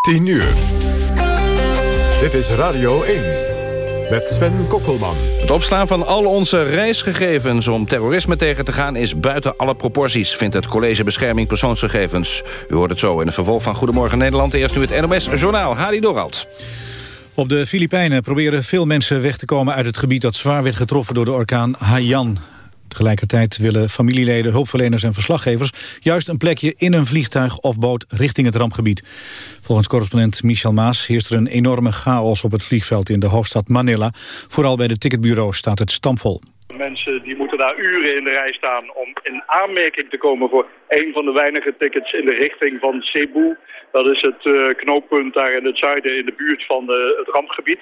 10 uur. Dit is Radio 1 met Sven Kokkelman. Het opslaan van al onze reisgegevens om terrorisme tegen te gaan... is buiten alle proporties, vindt het College Bescherming Persoonsgegevens. U hoort het zo in het vervolg van Goedemorgen Nederland. Eerst nu het NOS Journaal, Hadi Dorald. Op de Filipijnen proberen veel mensen weg te komen uit het gebied... dat zwaar werd getroffen door de orkaan Haiyan. Tegelijkertijd willen familieleden, hulpverleners en verslaggevers... juist een plekje in een vliegtuig of boot richting het rampgebied. Volgens correspondent Michel Maas heerst er een enorme chaos op het vliegveld in de hoofdstad Manila. Vooral bij de ticketbureaus staat het stampvol. Mensen die moeten daar uren in de rij staan om in aanmerking te komen voor een van de weinige tickets in de richting van Cebu. Dat is het uh, knooppunt daar in het zuiden in de buurt van uh, het rampgebied.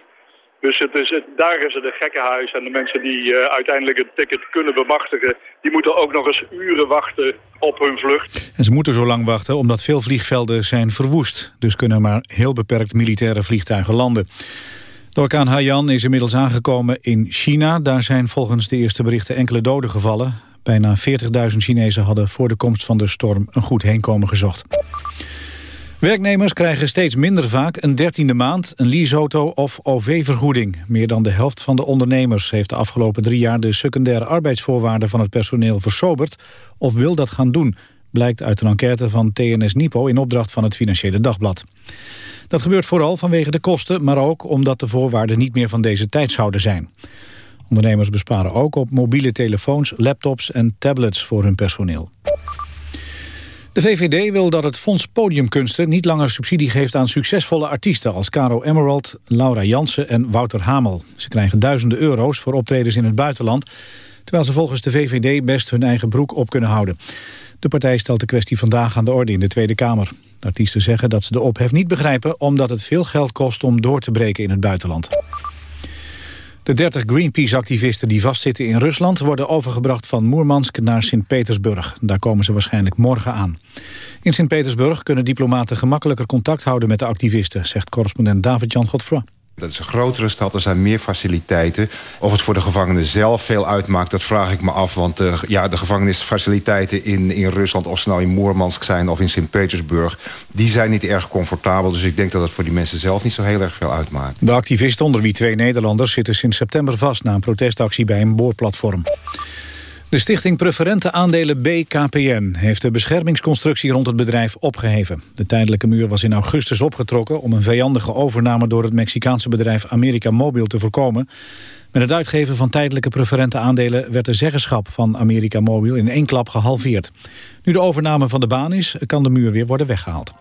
Dus het is, daar is het een gekkenhuis. En de mensen die uh, uiteindelijk het ticket kunnen bemachtigen... die moeten ook nog eens uren wachten op hun vlucht. En ze moeten zo lang wachten omdat veel vliegvelden zijn verwoest. Dus kunnen maar heel beperkt militaire vliegtuigen landen. De orkaan Haiyan is inmiddels aangekomen in China. Daar zijn volgens de eerste berichten enkele doden gevallen. Bijna 40.000 Chinezen hadden voor de komst van de storm een goed heenkomen gezocht. Werknemers krijgen steeds minder vaak een dertiende maand, een leaseauto of OV-vergoeding. Meer dan de helft van de ondernemers heeft de afgelopen drie jaar de secundaire arbeidsvoorwaarden van het personeel versoberd of wil dat gaan doen, blijkt uit een enquête van TNS Nipo in opdracht van het Financiële Dagblad. Dat gebeurt vooral vanwege de kosten, maar ook omdat de voorwaarden niet meer van deze tijd zouden zijn. Ondernemers besparen ook op mobiele telefoons, laptops en tablets voor hun personeel. De VVD wil dat het Fonds Podiumkunsten niet langer subsidie geeft aan succesvolle artiesten als Caro Emerald, Laura Jansen en Wouter Hamel. Ze krijgen duizenden euro's voor optredens in het buitenland, terwijl ze volgens de VVD best hun eigen broek op kunnen houden. De partij stelt de kwestie vandaag aan de orde in de Tweede Kamer. Artiesten zeggen dat ze de ophef niet begrijpen omdat het veel geld kost om door te breken in het buitenland. De 30 Greenpeace-activisten die vastzitten in Rusland... worden overgebracht van Moermansk naar Sint-Petersburg. Daar komen ze waarschijnlijk morgen aan. In Sint-Petersburg kunnen diplomaten gemakkelijker contact houden met de activisten... zegt correspondent David-Jan Godfroy. Dat is een grotere stad, er zijn meer faciliteiten. Of het voor de gevangenen zelf veel uitmaakt, dat vraag ik me af. Want uh, ja, de gevangenisfaciliteiten in, in Rusland... of ze nou in Moermansk zijn of in Sint-Petersburg... die zijn niet erg comfortabel. Dus ik denk dat het voor die mensen zelf niet zo heel erg veel uitmaakt. De activisten, onder wie twee Nederlanders... zitten sinds september vast na een protestactie bij een boorplatform. De stichting Preferente Aandelen BKPN heeft de beschermingsconstructie rond het bedrijf opgeheven. De tijdelijke muur was in augustus opgetrokken om een vijandige overname door het Mexicaanse bedrijf America Mobil te voorkomen. Met het uitgeven van tijdelijke preferente aandelen werd de zeggenschap van America Mobil in één klap gehalveerd. Nu de overname van de baan is, kan de muur weer worden weggehaald.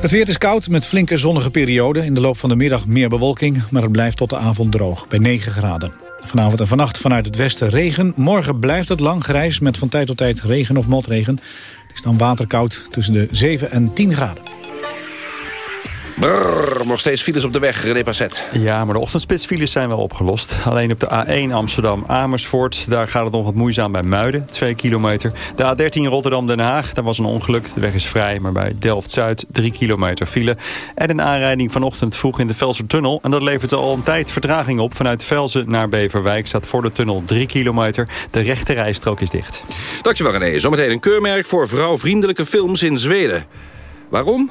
Het weer is koud met flinke zonnige perioden. In de loop van de middag meer bewolking, maar het blijft tot de avond droog bij 9 graden. Vanavond en vannacht vanuit het westen regen. Morgen blijft het lang grijs met van tijd tot tijd regen of motregen. Het is dan waterkoud tussen de 7 en 10 graden. Brrr, nog steeds files op de weg, René Passet. Ja, maar de ochtendspitsfiles zijn wel opgelost. Alleen op de A1 Amsterdam-Amersfoort... daar gaat het nog wat moeizaam bij Muiden, 2 kilometer. De A13 Rotterdam-Den Haag, daar was een ongeluk. De weg is vrij, maar bij Delft-Zuid 3 kilometer file. En een aanrijding vanochtend vroeg in de Velsertunnel. En dat levert al een tijd vertraging op. Vanuit Velzen naar Beverwijk staat voor de tunnel 3 kilometer. De rechte rijstrook is dicht. Dankjewel René. Zometeen een keurmerk voor vrouwvriendelijke films in Zweden. Waarom?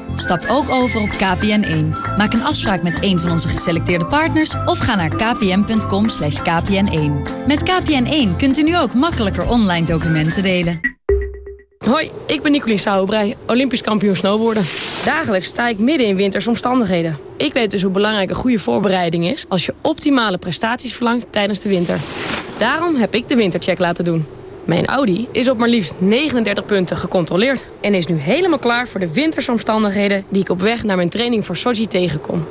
Stap ook over op KPN1. Maak een afspraak met een van onze geselecteerde partners... of ga naar kpn.com kpn1. Met KPN1 kunt u nu ook makkelijker online documenten delen. Hoi, ik ben Nicolien Sauerbrei, Olympisch kampioen snowboarden. Dagelijks sta ik midden in wintersomstandigheden. Ik weet dus hoe belangrijk een goede voorbereiding is... als je optimale prestaties verlangt tijdens de winter. Daarom heb ik de wintercheck laten doen. Mijn Audi is op maar liefst 39 punten gecontroleerd... en is nu helemaal klaar voor de wintersomstandigheden... die ik op weg naar mijn training voor Sochi tegenkom.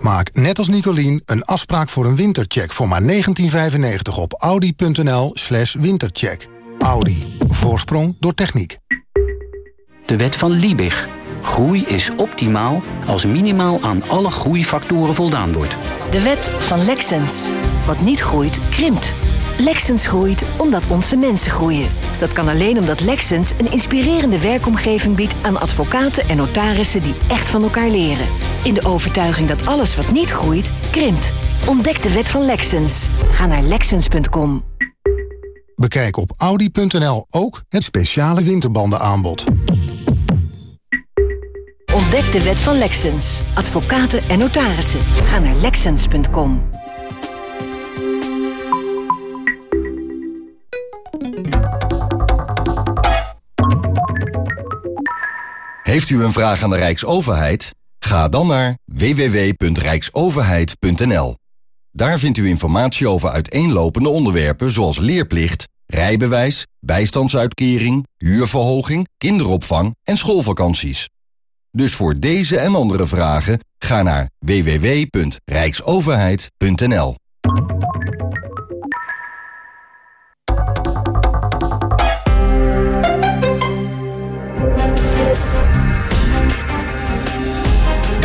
Maak net als Nicolien een afspraak voor een wintercheck... voor maar 1995 op audi.nl slash wintercheck. Audi. Voorsprong door techniek. De wet van Liebig. Groei is optimaal als minimaal aan alle groeifactoren voldaan wordt. De wet van Lexens. Wat niet groeit, krimpt. Lexens groeit omdat onze mensen groeien. Dat kan alleen omdat Lexens een inspirerende werkomgeving biedt aan advocaten en notarissen die echt van elkaar leren. In de overtuiging dat alles wat niet groeit, krimpt. Ontdek de wet van Lexens. Ga naar lexens.com. Bekijk op audi.nl ook het speciale winterbandenaanbod. Ontdek de wet van Lexens. Advocaten en notarissen. Ga naar lexens.com. Heeft u een vraag aan de Rijksoverheid? Ga dan naar www.rijksoverheid.nl. Daar vindt u informatie over uiteenlopende onderwerpen zoals leerplicht, rijbewijs, bijstandsuitkering, huurverhoging, kinderopvang en schoolvakanties. Dus voor deze en andere vragen ga naar www.rijksoverheid.nl.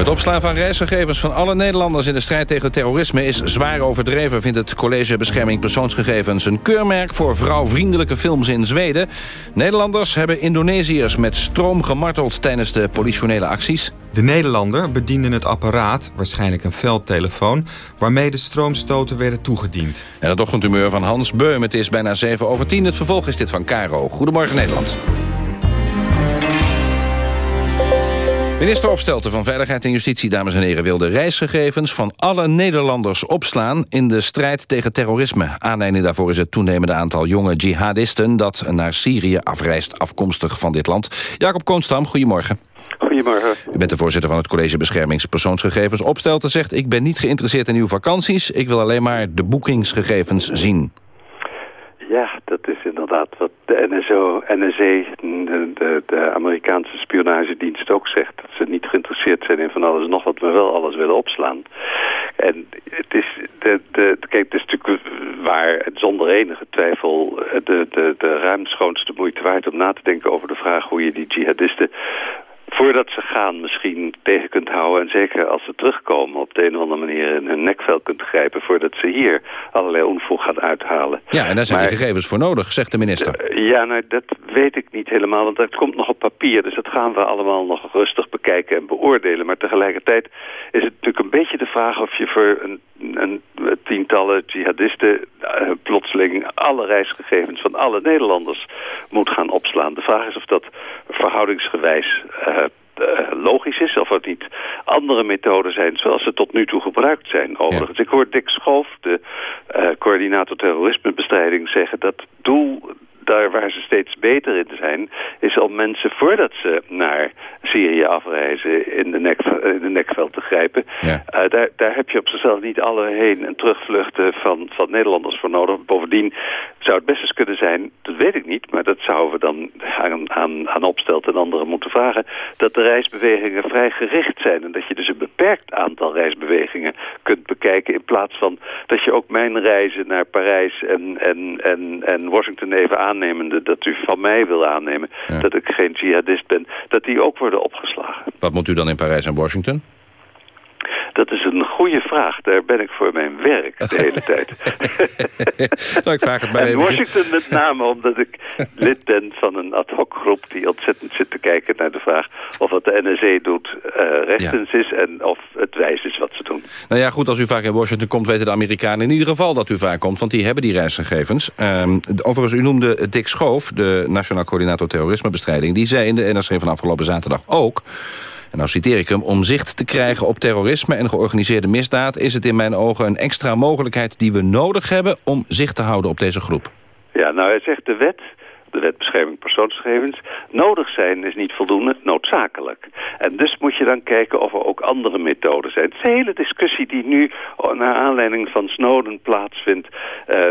Het opslaan van reisgegevens van alle Nederlanders in de strijd tegen terrorisme is zwaar overdreven, vindt het College Bescherming Persoonsgegevens. Een keurmerk voor vrouwvriendelijke films in Zweden. Nederlanders hebben Indonesiërs met stroom gemarteld tijdens de politionele acties. De Nederlander bediende het apparaat, waarschijnlijk een veldtelefoon... waarmee de stroomstoten werden toegediend. En het ochtendhumeur van Hans Beum. Het is bijna 7 over 10. Het vervolg is dit van Caro. Goedemorgen Nederland. Minister Opstelten van Veiligheid en Justitie, dames en heren... wil de reisgegevens van alle Nederlanders opslaan... in de strijd tegen terrorisme. Aanleiding daarvoor is het toenemende aantal jonge jihadisten... dat naar Syrië afreist, afkomstig van dit land. Jacob Koonstam, goedemorgen. Goedemorgen. U bent de voorzitter van het College Beschermingspersoonsgegevens. Opstelten zegt, ik ben niet geïnteresseerd in uw vakanties... ik wil alleen maar de boekingsgegevens zien. Ja, dat is inderdaad wat de NSO, NSE, de, de, de, Amerikaanse spionagedienst ook zegt. Dat ze niet geïnteresseerd zijn in van alles nog wat, maar wel alles willen opslaan. En het is, de, de, kijk, het is natuurlijk waar, zonder enige twijfel, de, de, de ruimschoonste moeite waard om na te denken over de vraag hoe je die jihadisten voordat ze gaan misschien tegen kunt houden. En zeker als ze terugkomen op de een of andere manier in hun nekvel kunt grijpen... voordat ze hier allerlei onvoeg gaan uithalen. Ja, en daar zijn maar, die gegevens voor nodig, zegt de minister. Uh, ja, nou, dat weet ik niet helemaal, want dat komt nog op papier. Dus dat gaan we allemaal nog rustig bekijken en beoordelen. Maar tegelijkertijd is het natuurlijk een beetje de vraag... of je voor een, een tientallen jihadisten uh, plotseling alle reisgegevens van alle Nederlanders moet gaan opslaan. De vraag is of dat verhoudingsgewijs uh, logisch is, of het niet andere methoden zijn zoals ze tot nu toe gebruikt zijn. Overigens, ja. ik hoor Dick Schoof, de uh, coördinator terrorismebestrijding, zeggen dat doel daar waar ze steeds beter in zijn, is om mensen voordat ze naar Syrië afreizen in de, nek, in de nekveld te grijpen. Ja. Uh, daar, daar heb je op zichzelf niet alle heen- en terugvluchten van, van Nederlanders voor nodig. Bovendien zou het best eens kunnen zijn, dat weet ik niet, maar dat zouden we dan aan, aan, aan Opstelt en anderen moeten vragen, dat de reisbewegingen vrij gericht zijn en dat je dus een beperkt aantal reisbewegingen kunt bekijken in plaats van dat je ook mijn reizen naar Parijs en, en, en, en Washington even aannemende dat u van mij wil aannemen Ja. dat ik geen jihadist ben, dat die ook worden opgeslagen. Wat moet u dan in Parijs en Washington? Dat is een goede vraag. Daar ben ik voor mijn werk de hele tijd. nou, ik vraag het en even. Washington met name omdat ik lid ben van een ad hoc groep die ontzettend zit te kijken naar de vraag of wat de NSE doet eh rechtens is en of het wijs is wat ze doen. Nou ja, goed, als u vaak in Washington komt... weten de Amerikanen in ieder geval dat u vaak komt... want die hebben die reisgegevens. Ehm, overigens, u noemde Dick Schoof... de Nationaal Coördinator Terrorismebestrijding... die zei in de NRC van afgelopen zaterdag ook... en nou citeer ik hem... om zicht te krijgen op terrorisme en georganiseerde misdaad... is het in mijn ogen een extra mogelijkheid die we nodig hebben... om zicht te houden op deze groep. Ja, nou hij zegt de wet de wet bescherming persoonsgegevens. Nodig zijn is niet voldoende, noodzakelijk. En dus moet je dan kijken of er ook andere methoden zijn. Het is een hele discussie die nu naar aanleiding van Snowden plaatsvindt. Uh,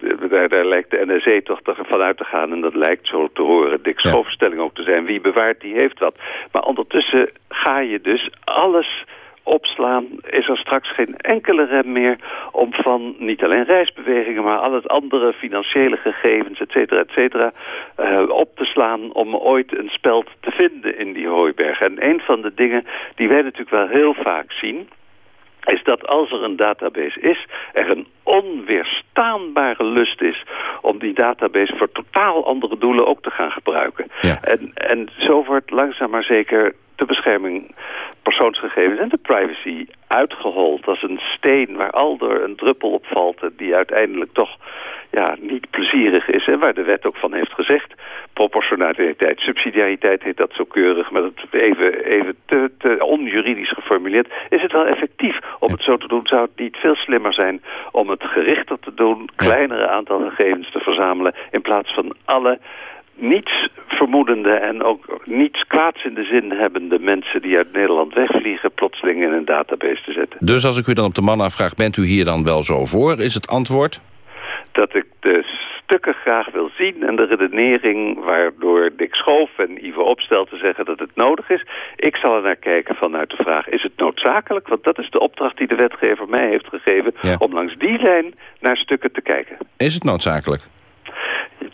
uh, daar, lijkt de NSE toch vanuit te gaan en dat lijkt zo te horen. Dick Schoof ook te zijn. Wie bewaart, die heeft wat. Maar ondertussen ga je dus alles opslaan, is er straks geen enkele rem meer om van niet alleen reisbewegingen, maar al het andere financiële gegevens, et cetera, et cetera, uh, op te slaan om ooit een speld te vinden in die hooiberg. En een van de dingen die wij natuurlijk wel heel vaak zien, is dat als er een database is, er een onweerstaanbare lust is om die database voor totaal andere doelen ook te gaan gebruiken. En, en zo wordt langzaam maar zeker de bescherming persoonsgegevens en de privacy uitgehold als een steen waar al er een druppel op valt die uiteindelijk toch ja, niet plezierig is en waar de wet ook van heeft gezegd. Proportionaliteit, subsidiariteit heet dat zo keurig, maar dat even, even te, te onjuridisch geformuleerd. Is het wel effectief om het zo te doen? Zou het niet veel slimmer zijn om het gerichter te doen, kleinere aantal gegevens te verzamelen in plaats van alle niets vermoedende en ook niets kwaads in de zin hebbende mensen die uit Nederland wegvliegen plotseling in een database te zetten. Dus als ik u dan op de man afvraag, bent u hier dan wel zo voor? Is het antwoord? Dat ik de stukken graag wil zien en de redenering waardoor Dick Schoof en Ivo Opstel te zeggen dat het nodig is. Ik zal er naar kijken vanuit de vraag, is het noodzakelijk? Want dat is de opdracht die de wetgever mij heeft gegeven om langs die lijn naar stukken te kijken. Is het noodzakelijk?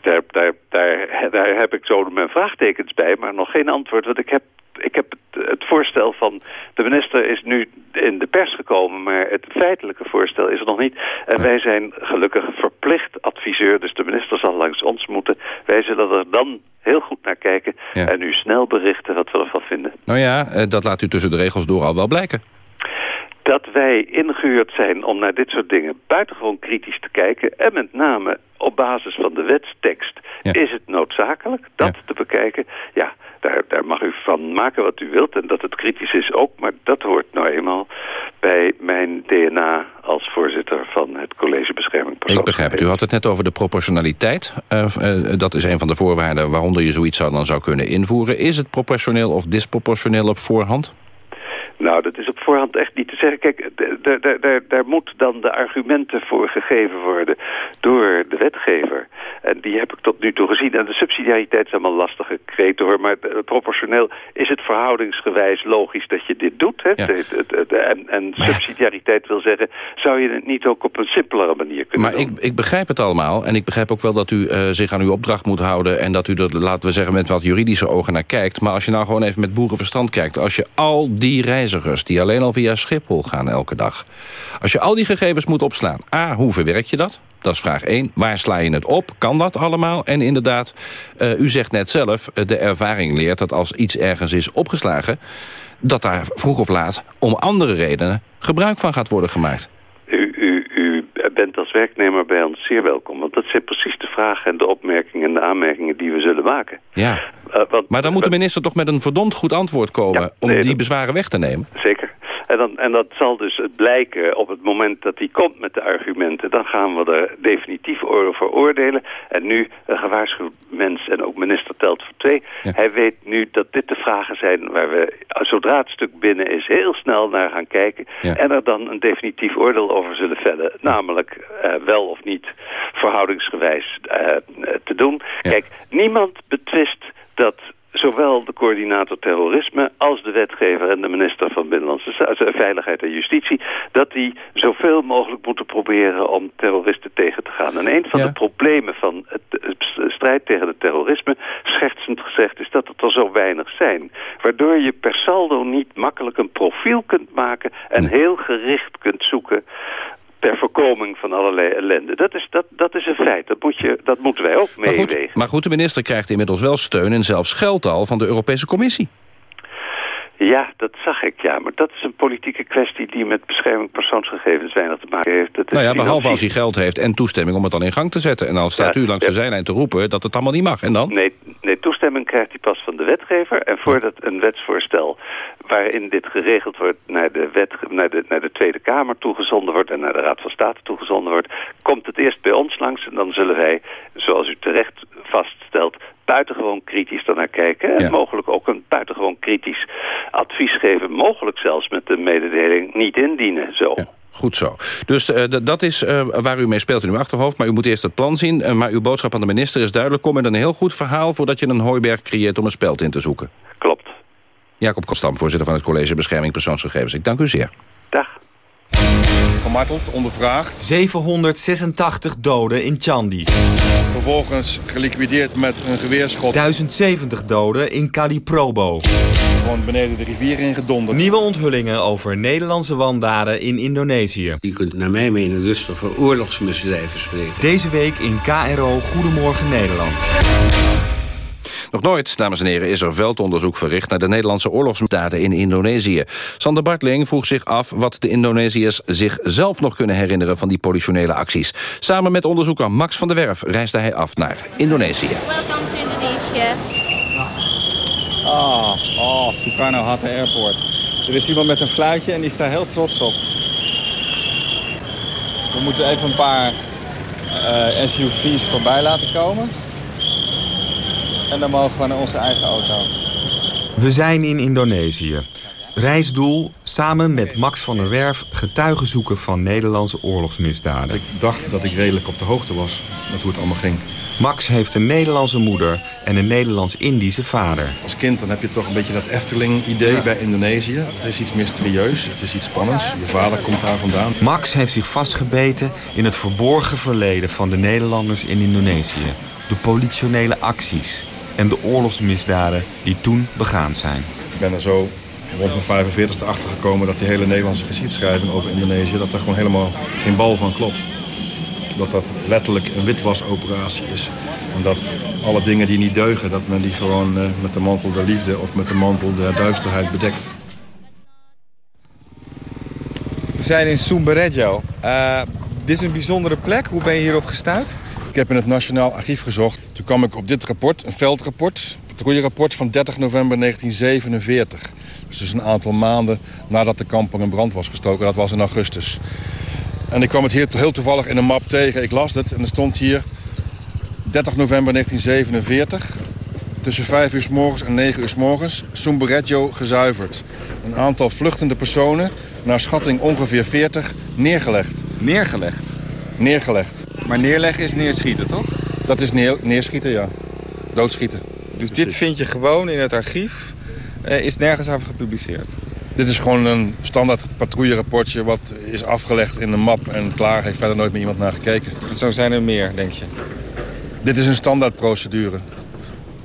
Daar, daar, daar, daar heb ik zo mijn vraagtekens bij, maar nog geen antwoord. Want ik heb, ik heb het, het, voorstel van de minister is nu in de pers gekomen, maar het feitelijke voorstel is er nog niet. En wij zijn gelukkig verplicht adviseur, dus de minister zal langs ons moeten. Wij zullen er dan heel goed naar kijken en u snel berichten wat we ervan vinden. Nou ja, eh, dat laat u tussen de regels door al wel blijken dat wij ingehuurd zijn om naar dit soort dingen buitengewoon kritisch te kijken. En met name op basis van de wetstekst is het noodzakelijk dat te bekijken. Ja, daar, daar mag u van maken wat u wilt en dat het kritisch is ook. Maar dat hoort nou eenmaal bij mijn DNA als voorzitter van het College Bescherming Ik begrijp het. U had het net over de proportionaliteit. Uh, uh, dat is een van de voorwaarden waaronder je zoiets zou, dan zou kunnen invoeren. Is het proportioneel of disproportioneel op voorhand? Nou, dat is op voorhand echt niet te zeggen. Kijk, daar moet dan de argumenten voor gegeven worden door de wetgever. En die heb ik tot nu toe gezien. En de subsidiariteit is allemaal lastige kreten hoor. Maar proportioneel is het verhoudingsgewijs logisch dat je dit doet. Hè? en, en subsidiariteit wil zeggen, zou je het niet ook op een simpelere manier kunnen maar doen? Maar ik, ik begrijp het allemaal. En ik begrijp ook wel dat u uh, zich aan uw opdracht moet houden. En dat u er, laten we zeggen, met wat juridische ogen naar kijkt. Maar als je nou gewoon even met boerenverstand kijkt. Als je al die reizigers die alleen al via Schiphol gaan elke dag. Als je al die gegevens moet opslaan. A, hoe verwerk je dat? Dat is vraag 1. Waar sla je het op? Kan dat allemaal? En inderdaad, uh, u zegt net zelf... Uh, de ervaring leert dat als iets ergens is opgeslagen... dat daar vroeg of laat om andere redenen gebruik van gaat worden gemaakt. U, u, u bent als werknemer bij ons zeer welkom. Want dat zijn precies de vragen en de opmerkingen en de aanmerkingen die we zullen maken. Ja, uh, want, maar dan moet de minister toch met een verdomd goed antwoord komen... Ja, nee, om die bezwaren weg te nemen? Zeker. En, dan, en dat zal dus blijken op het moment dat hij komt met de argumenten. Dan gaan we er definitief over oordelen. En nu, een gewaarschuwd mens en ook minister telt voor twee. Hij weet nu dat dit de vragen zijn waar we, zodra het stuk binnen is, heel snel naar gaan kijken. En er dan een definitief oordeel over zullen vellen. Namelijk uh, wel of niet verhoudingsgewijs uh, te doen. Kijk, niemand betwist dat zowel de coördinator terrorisme als de wetgever en de minister van Binnenlandse eh, Veiligheid en Justitie, dat die zoveel mogelijk moeten proberen om terroristen tegen te gaan. En een van de problemen van het, strijd tegen het terrorisme, schertsend gezegd, is dat het er zo weinig zijn. Waardoor je per saldo niet makkelijk een profiel kunt maken en heel gericht kunt zoeken ter voorkoming van allerlei ellende. Dat is, dat, dat is een feit. Dat, moet je, dat moeten wij ook meewegen. Maar, maar goed, de minister krijgt inmiddels wel steun... en zelfs geld al van de Europese Commissie. Ja, dat zag ik, ja. Maar dat is een politieke kwestie die met bescherming persoonsgegevens weinig te maken heeft. Dat nou ja, behalve als hij geld heeft en toestemming om het dan in gang te zetten. En dan staat u langs de zijlijn te roepen dat het allemaal niet mag. En dan? Nee, nee, toestemming krijgt hij pas van de wetgever. En voordat een wetsvoorstel waarin dit geregeld wordt naar de, wet, naar, de, naar de Tweede Kamer toegezonden wordt... en naar de Raad van State toegezonden wordt... komt het eerst bij ons langs en dan zullen wij, zoals u terecht vaststelt buitengewoon kritisch daarnaar kijken. En mogelijk ook een buitengewoon kritisch advies geven. Mogelijk zelfs met de mededeling niet indienen. Zo. Goed zo. Dus uh, dat is uh, waar u mee speelt in uw achterhoofd. Maar u moet eerst het plan zien. Uh, maar uw boodschap aan de minister is duidelijk. Kom met een heel goed verhaal voordat je een hooiberg creëert om een speld in te zoeken. Klopt. Jacob Kostam, voorzitter van het College Bescherming Persoonsgegevens. Ik dank u zeer. Gemarteld, ondervraagd. 786 doden in Chandi. Vervolgens geliquideerd met een geweerschot. 1070 doden in Kaliprobo. Gewoon beneden de rivier ingedonderd. Nieuwe onthullingen over Nederlandse wandaden in Indonesië. Je kunt naar mijn mening dus over oorlogsmisdrijven spreken. Deze week in KRO Goedemorgen Nederland. Nog nooit, dames en heren, is er veldonderzoek verricht... naar de Nederlandse oorlogsmisdaden in Indonesië. Sander Bartling vroeg zich af wat de Indonesiërs zich zelf nog kunnen herinneren... van die politionele acties. Samen met onderzoeker Max van der Werf reisde hij af naar Indonesië. Welcome to Indonesia. Oh, oh Sukarno-Hatta Airport. Er is iemand met een fluitje en die is daar heel trots op. We moeten even een paar uh, SUV's voorbij laten komen. En dan mogen we naar onze eigen auto. We zijn in Indonesië. Reisdoel samen met Max van der Werf getuigen zoeken van Nederlandse oorlogsmisdaden. Ik dacht dat ik redelijk op de hoogte was met hoe het allemaal ging. Max heeft een Nederlandse moeder en een Nederlands-Indische vader. Als kind dan heb je toch een beetje dat Efteling-idee bij Indonesië. Het is iets mysterieus, het is iets spannends. Je vader komt daar vandaan. Max heeft zich vastgebeten in het verborgen verleden van de Nederlanders in Indonesië. De politionele acties en de oorlogsmisdaden die toen begaan zijn. Ik ben er zo rond mijn 45ste achter gekomen dat die hele Nederlandse geschiedschrijving over Indonesië... dat daar gewoon helemaal geen bal van klopt. Dat dat letterlijk een witwasoperatie is. En dat alle dingen die niet deugen, dat men die gewoon uh, met de mantel der liefde... of met de mantel der duisterheid bedekt. We zijn in Sumberejo. Uh, dit is een bijzondere plek. Hoe ben je hierop gestuurd? Ik heb in het Nationaal Archief gezocht. Toen kwam ik op dit rapport, een veldrapport, patrouillerapport van 30 november 1947. Dus, dus een aantal maanden nadat de kamper in brand was gestoken. Dat was in augustus. En ik kwam het hier heel toevallig in een map tegen. Ik las het en er stond hier 30 november 1947. Tussen 5 uur s morgens en 9 uur s morgens. Sumbereggio gezuiverd. Een aantal vluchtende personen, naar schatting ongeveer 40, neergelegd. Neergelegd? Neergelegd. Maar neerleggen is neerschieten, toch? Dat is neer, neerschieten, ja. Doodschieten. Dus Precies. dit vind je gewoon in het archief, uh, is nergens over gepubliceerd? Dit is gewoon een standaard patrouillerapportje wat is afgelegd in een map en klaar. Heeft verder nooit meer iemand naar gekeken. En zo zijn er meer, denk je? Dit is een standaardprocedure.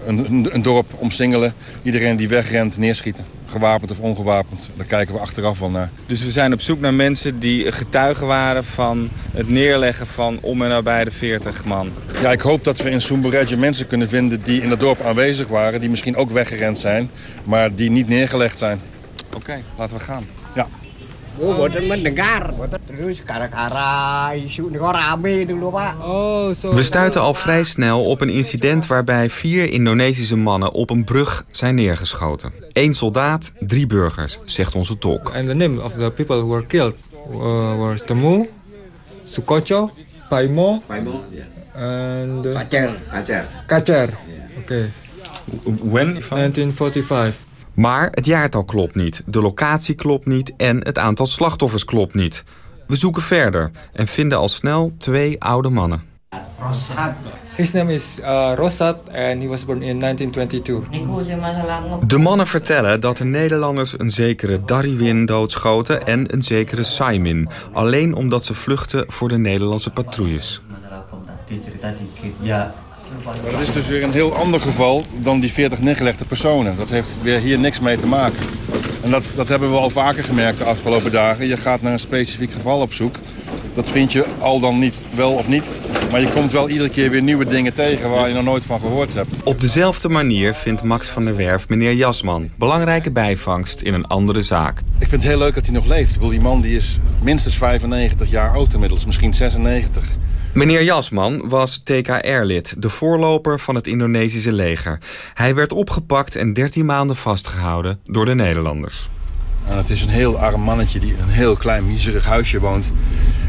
Een, een, een dorp omsingelen, iedereen die wegrent neerschieten gewapend of ongewapend. Daar kijken we achteraf wel naar. Dus we zijn op zoek naar mensen die getuigen waren van het neerleggen van om en nabij de 40 man. Ja, ik hoop dat we in Soemberedje mensen kunnen vinden die in het dorp aanwezig waren. Die misschien ook weggerend zijn, maar die niet neergelegd zijn. Oké, okay, laten we gaan. Ja. We stuiten al vrij snel op een incident waarbij vier Indonesische mannen op een brug zijn neergeschoten. Eén soldaat, drie burgers, zegt onze tolk. And the name of the people who were killed uh, were Temu, Sukocho, Paimo, Paimo yeah. and uh, Kacer. Kacer. Kacer. Oké. When? 1945. Maar het jaartal klopt niet, de locatie klopt niet en het aantal slachtoffers klopt niet. We zoeken verder en vinden al snel twee oude mannen. His name is uh, Rosat and he was born in 1922. De mannen vertellen dat de Nederlanders een zekere Darwin doodschoten en een zekere Saimin. Alleen omdat ze vluchten voor de Nederlandse patrouilles. Dat is dus weer een heel ander geval dan die 40 neergelegde personen. Dat heeft weer hier niks mee te maken. En dat, dat hebben we al vaker gemerkt de afgelopen dagen. Je gaat naar een specifiek geval op zoek. Dat vind je al dan niet, wel of niet. Maar je komt wel iedere keer weer nieuwe dingen tegen waar je nog nooit van gehoord hebt. Op dezelfde manier vindt Max van der Werf meneer Jasman. Belangrijke bijvangst in een andere zaak. Ik vind het heel leuk dat hij nog leeft. Ik bedoel, die man die is minstens 95 jaar oud inmiddels, misschien 96. Meneer Jasman was TKR-lid, de voorloper van het Indonesische leger. Hij werd opgepakt en 13 maanden vastgehouden door de Nederlanders. En het is een heel arm mannetje die in een heel klein, miserig huisje woont.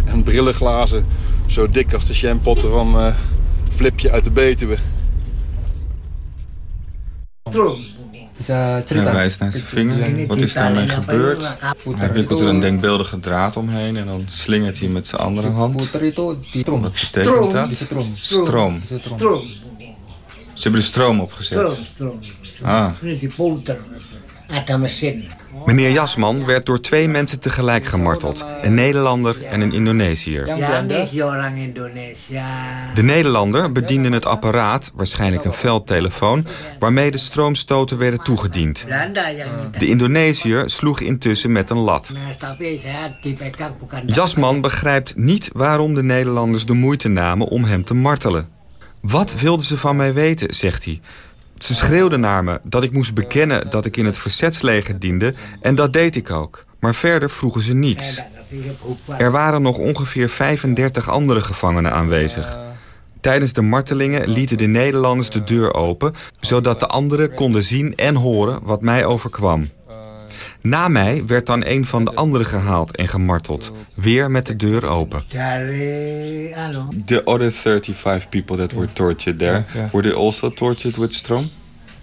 En brillenglazen zo dik als de champotten van uh, Flipje uit de Betuwe. Hij wijst naar zijn vinger. Wat is daarmee gebeurd? Hij wikkelt er een denkbeeldige draad omheen en dan slingert hij met zijn andere hand. Wat betekent dat? Stroom. Ze hebben de stroom opgezet. Ah. Meneer Jasman werd door twee mensen tegelijk gemarteld. Een Nederlander en een Indonesiër. De Nederlander bediende het apparaat, waarschijnlijk een veldtelefoon... waarmee de stroomstoten werden toegediend. De Indonesiër sloeg intussen met een lat. Jasman begrijpt niet waarom de Nederlanders de moeite namen om hem te martelen. Wat wilden ze van mij weten, zegt hij. Ze schreeuwden naar me dat ik moest bekennen dat ik in het verzetsleger diende... en dat deed ik ook. Maar verder vroegen ze niets. Er waren nog ongeveer 35 andere gevangenen aanwezig. Tijdens de martelingen lieten de Nederlanders de deur open... zodat de anderen konden zien en horen wat mij overkwam. Na mij werd dan een van de anderen gehaald en gemarteld. Weer met de deur open. The other 35 people that were tortured there, were they also tortured with stroom?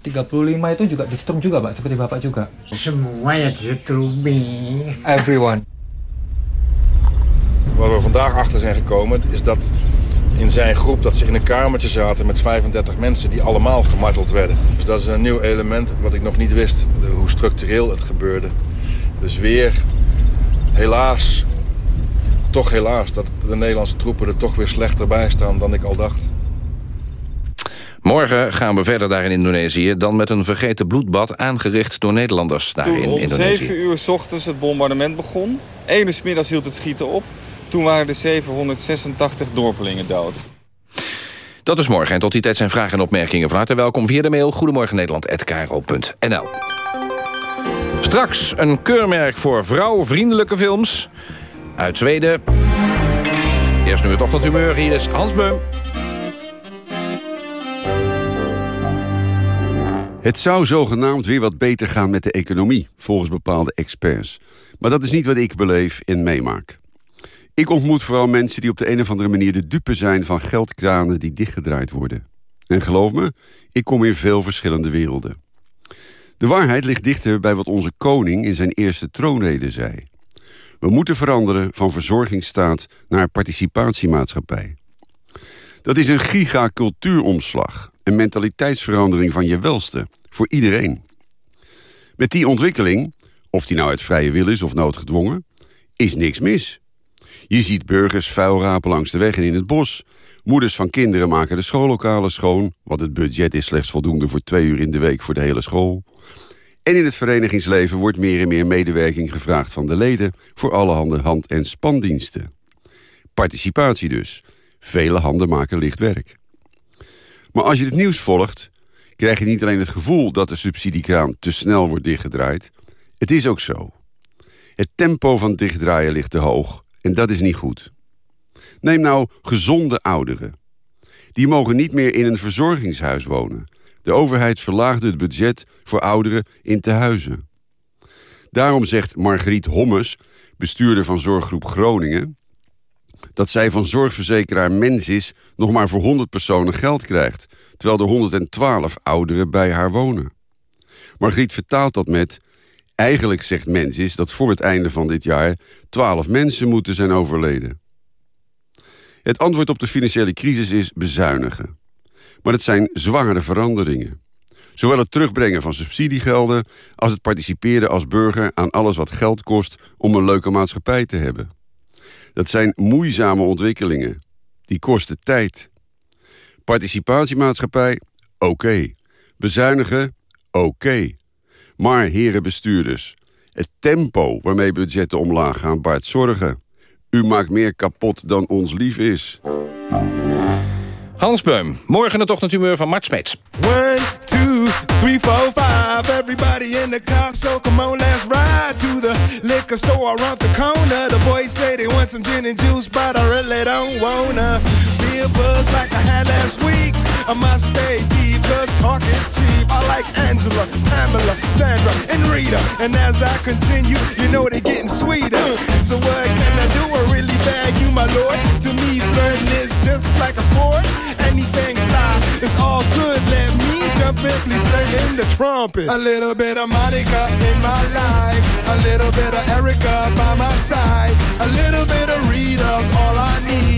35 itu juga disetrum juga, Pak, seperti Bapak juga. Semuanya disetrumi. Everyone. Waar we vandaag achter zijn gekomen is dat in zijn groep dat ze in een kamertje zaten met 35 mensen die allemaal gemarteld werden. Dus dat is een nieuw element wat ik nog niet wist, de- hoe structureel het gebeurde. Dus weer, helaas, toch helaas, dat de Nederlandse troepen er toch weer slechter bij staan dan ik al dacht. Morgen gaan we verder daar in Indonesië... dan met een vergeten bloedbad aangericht door Nederlanders daar Toen in om Indonesië. 7 uur s ochtends het bombardement begon. 1 uur 's middags hield het schieten op. Toen waren er 786 dorpelingen dood. Dat is morgen en tot die tijd zijn vragen en opmerkingen van harte welkom via de mail goedemorgen Nederland@kro.nl. Straks een keurmerk voor vrouwvriendelijke films uit Zweden. Eerst nu het ochtendhumeur, hier is Hans Beum. Het zou zogenaamd weer wat beter gaan met de economie, volgens bepaalde experts. Maar dat is niet wat ik beleef en meemaak. Ik ontmoet vooral mensen die op de een of andere manier de dupe zijn van geldkranen die dichtgedraaid worden. En geloof me, ik kom in veel verschillende werelden. De waarheid ligt dichter bij wat onze koning in zijn eerste troonrede zei. We moeten veranderen van verzorgingsstaat naar participatiemaatschappij. Dat is een gigacultuuromslag, een mentaliteitsverandering van je welste, voor iedereen. Met die ontwikkeling, of die nou uit vrije wil is of noodgedwongen, is niks mis. Je ziet burgers vuil rapen langs de weg en in het bos. Moeders van kinderen maken de schoollokalen schoon... want het budget is slechts voldoende voor twee uur in de week voor de hele school. En in het verenigingsleven wordt meer en meer medewerking gevraagd van de leden... voor allerhande hand- en spandiensten. Participatie dus. Vele handen maken licht werk. Maar als je het nieuws volgt, krijg je niet alleen het gevoel... dat de subsidiekraan te snel wordt dichtgedraaid. Het is ook zo. Het tempo van dichtdraaien ligt te hoog en dat is niet goed. Neem nou gezonde ouderen. Die mogen niet meer in een verzorgingshuis wonen. De overheid verlaagde het budget voor ouderen in tehuizen. Daarom zegt Margriet Hommes, bestuurder van Zorggroep Groningen... dat zij van zorgverzekeraar Mensis nog maar voor 100 personen geld krijgt... terwijl er 112 ouderen bij haar wonen. Margriet vertaalt dat met... Eigenlijk zegt Mensis dat voor het einde van dit jaar 12 mensen moeten zijn overleden. Het antwoord op de financiële crisis is bezuinigen. Maar het zijn zware veranderingen. Zowel het terugbrengen van subsidiegelden... als het participeren als burger aan alles wat geld kost... om een leuke maatschappij te hebben. Dat zijn moeizame ontwikkelingen. Die kosten tijd. Participatiemaatschappij? Oké. Bezuinigen? Oké. Maar, heren bestuurders, het tempo waarmee budgetten omlaag gaan baart zorgen. U maakt meer kapot dan ons lief is. Hans Beum, morgen het ochtendhumeur van Mart Smeets. One, two, three, four, five. Everybody in the car, so come on, let's ride to the liquor store around the corner. The boys say they want some gin and juice, but I really don't wanna be a buzz like I had last week. I must stay deep, cause and And as I continue, you know they're getting sweeter. So what can I do? I really bag you, my lord. To me, flirting is just like a sport. Anything fly, it's all good. Let me triumphantly singing the trumpet. A little bit of Monica in my life, a little bit of Erica by my side, a little bit of Rita's all I need,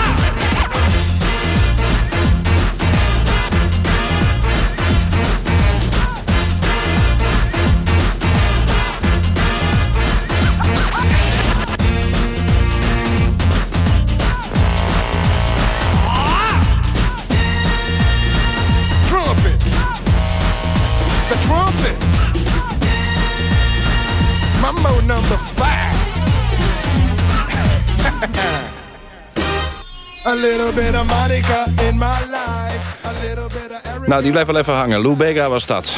Little bit of Monica in my life. A little bit of Eric. Nou, die blijft wel even hangen. Lou Bega was dat.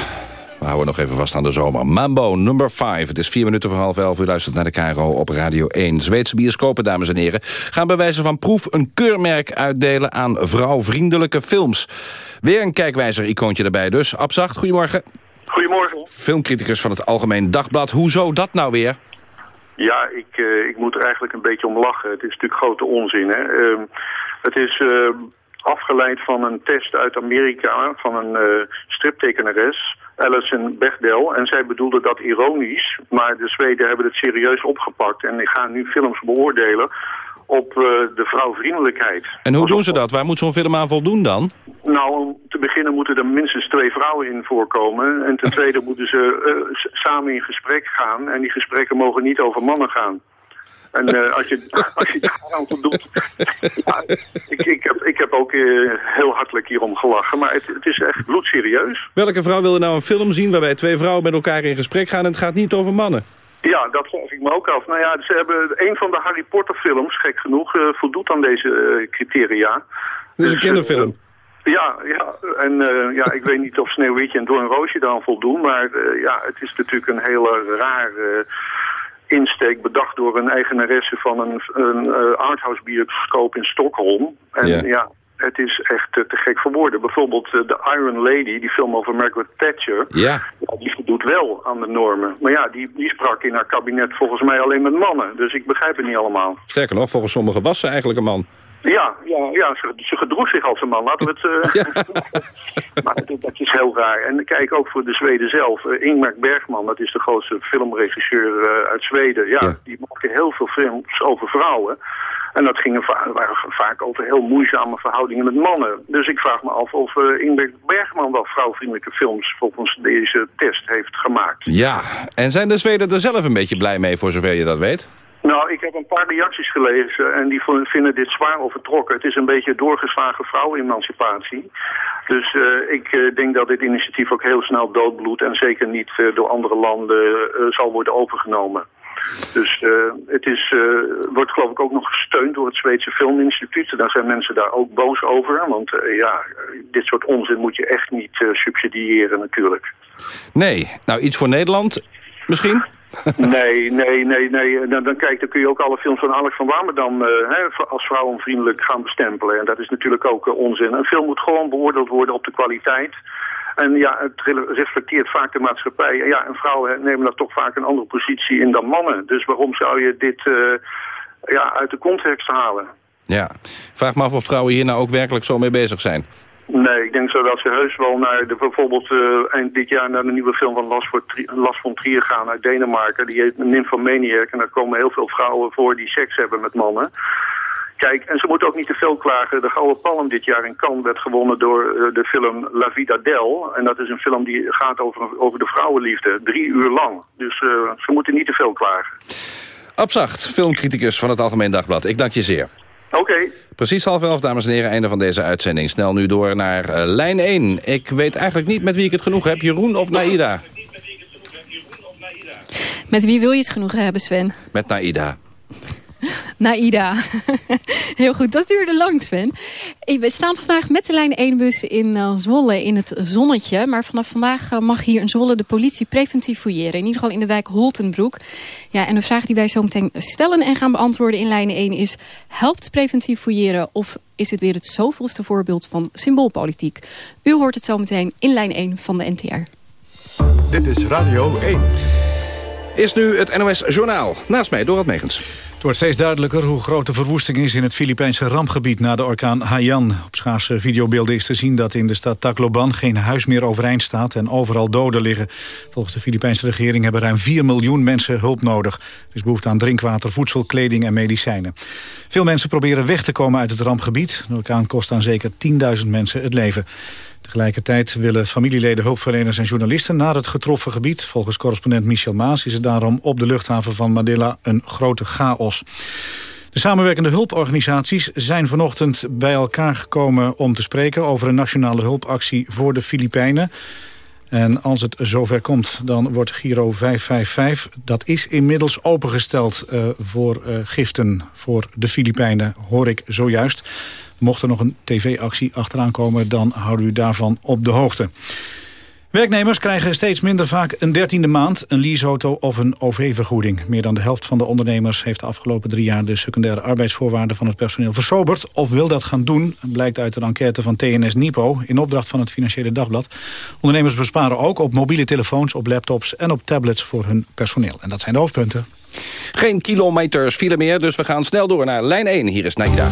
We houden nog even vast aan de zomer. Mambo, number 5. Het is vier minuten voor half elf. U luistert naar de KRO op Radio 1. Zweedse bioscopen, dames en heren, gaan bij wijze van proef... een keurmerk uitdelen aan vrouwvriendelijke films. Weer een kijkwijzer-icoontje erbij dus. Abzacht, goedemorgen. Goedemorgen. Filmcriticus van het Algemeen Dagblad. Hoezo dat nou weer? Ja, ik, eh, ik moet er eigenlijk een beetje om lachen. Het is natuurlijk grote onzin. Hè? Ehm, het is eh, afgeleid van een test uit Amerika van een eh, striptekenares, Alison Bechdel. En zij bedoelde dat ironisch, maar de Zweden hebben het serieus opgepakt. En die gaan nu films beoordelen op eh, de vrouwvriendelijkheid. En hoe doen ze dat? Waar moet zo'n film aan voldoen dan? Nou, om te beginnen moeten er minstens twee vrouwen in voorkomen. En ten tweede moeten ze eh, samen in gesprek gaan. En die gesprekken mogen niet over mannen gaan. En eh, als, je, als je daar aan ja, ik, ik, heb, ik heb ook eh, heel hartelijk hierom gelachen. Maar het, het is echt bloedserieus. Welke vrouw wil er nou een film zien waarbij twee vrouwen met elkaar in gesprek gaan... en het gaat niet over mannen? Ja, dat vraag ik me ook af. Nou ja, ze hebben een van de Harry Potter films, gek genoeg, eh, voldoet aan deze criteria. Dit is een Dus, kinderfilm. ja, ja, en ja, ik weet niet of Sneeuwwitje en Door een Roosje daar aan voldoen, maar ja, het is natuurlijk een hele rare insteek bedacht door een eigenaresse van een, een eh, arthouse bioscoop in Stockholm. En Ja. ja, het is echt eh, te gek voor woorden. Bijvoorbeeld eh, The Iron Lady, die film over Margaret Thatcher. Ja. Ja, die voldoet wel aan de normen. Maar ja, die, die sprak in haar kabinet volgens mij alleen met mannen. Dus ik begrijp het niet allemaal. Sterker nog, volgens sommigen was ze eigenlijk een man. Ja, ja, ja ze, ze gedroeg zich als een man. Laten we het... eh, maar dat, dat is heel raar. En kijk ook voor de Zweden zelf. Eh, Ingmar Bergman, dat is de grootste filmregisseur eh, uit Zweden. Ja, die maakte heel veel films over vrouwen. En dat gingen va- waren vaak over heel moeizame verhoudingen met mannen. Dus ik vraag me af of eh Ingmar Bergman wel vrouwvriendelijke films volgens deze test heeft gemaakt. Ja, en zijn de Zweden er zelf een beetje blij mee, voor zover je dat weet? Nou, ik heb een paar reacties gelezen en die vinden dit zwaar overtrokken. Het is een beetje doorgeslagen vrouwenemancipatie. Dus eh, ik eh, denk dat dit initiatief ook heel snel doodbloedt en zeker niet eh, door andere landen zal worden overgenomen. Dus het is, wordt geloof ik ook nog gesteund door het Zweedse Filminstituut. Daar zijn mensen daar ook boos over. Want ja, dit soort onzin moet je echt niet subsidiëren natuurlijk. Nee. Nou, iets voor Nederland misschien? Nee, nee, nee, nee. Dan, dan, kijk, dan kun je ook alle films van Alex van Warmerdam eh, hè, als vrouwenvriendelijk gaan bestempelen. En dat is natuurlijk ook eh, onzin. Een film moet gewoon beoordeeld worden op de kwaliteit. En ja, het re- reflecteert vaak de maatschappij. En Ja, en vrouwen nemen daar toch vaak een andere positie in dan mannen. Dus waarom zou je dit eh, ja, uit de context halen? Ja. Vraag me af of vrouwen hier nou ook werkelijk zo mee bezig zijn. Nee, ik denk zo dat ze heus wel naar de, bijvoorbeeld uh, eind dit jaar naar de nieuwe film van Las von Trier gaan uit Denemarken. Die heet Nymphomaniac en daar komen heel veel vrouwen voor die seks hebben met mannen. Kijk, en ze moeten ook niet te veel klagen. De Gouden Palm dit jaar in Cannes werd gewonnen door uh, de film La Vida Del. En dat is een film die gaat over, over de vrouwenliefde, drie uur lang. Dus uh, ze moeten niet te veel klagen. Abzacht, filmcriticus van het Algemeen Dagblad. Ik dank je zeer. Oké. Okay. Precies half elf, dames en heren, einde van deze uitzending. Snel nu door naar uh, lijn 1. Ik weet eigenlijk niet met wie ik het genoeg heb, Jeroen of Naida? Met wie wil je het genoegen hebben, Sven? Met Naida. Naida. Heel goed, dat duurde lang, Sven. We staan vandaag met de lijn 1-bus in uh, Zwolle in het zonnetje. Maar vanaf vandaag uh, mag hier in Zwolle de politie preventief fouilleren. In ieder geval in de wijk Holtenbroek. Ja, en de vraag die wij zo meteen stellen en gaan beantwoorden in lijn 1 is... helpt preventief fouilleren of is het weer het zoveelste voorbeeld van symboolpolitiek? U hoort het zo meteen in lijn 1 van de NTR. Dit is Radio 1. Is nu het NOS Journaal. Naast mij, Dorot Megens. Wordt steeds duidelijker hoe groot de verwoesting is in het Filipijnse rampgebied na de orkaan Haiyan. Op schaarse videobeelden is te zien dat in de stad Tacloban geen huis meer overeind staat en overal doden liggen. Volgens de Filipijnse regering hebben ruim 4 miljoen mensen hulp nodig. Er is behoefte aan drinkwater, voedsel, kleding en medicijnen. Veel mensen proberen weg te komen uit het rampgebied. De orkaan kost aan zeker 10.000 mensen het leven. Tegelijkertijd willen familieleden, hulpverleners en journalisten naar het getroffen gebied. Volgens correspondent Michel Maas is het daarom op de luchthaven van Manila een grote chaos. De samenwerkende hulporganisaties zijn vanochtend bij elkaar gekomen om te spreken over een nationale hulpactie voor de Filipijnen. En als het zover komt, dan wordt Giro 555... dat is inmiddels opengesteld uh, voor uh, giften voor de Filipijnen, hoor ik zojuist. Mocht er nog een tv-actie achteraan komen, dan houden u daarvan op de hoogte. Werknemers krijgen steeds minder vaak een dertiende maand, een leaseauto of een OV-vergoeding. Meer dan de helft van de ondernemers heeft de afgelopen drie jaar de secundaire arbeidsvoorwaarden van het personeel versoberd of wil dat gaan doen, blijkt uit een enquête van TNS Nipo in opdracht van het Financiële Dagblad. Ondernemers besparen ook op mobiele telefoons, op laptops en op tablets voor hun personeel. En dat zijn de hoofdpunten. Geen kilometers file meer, dus we gaan snel door naar lijn 1. Hier is Naida.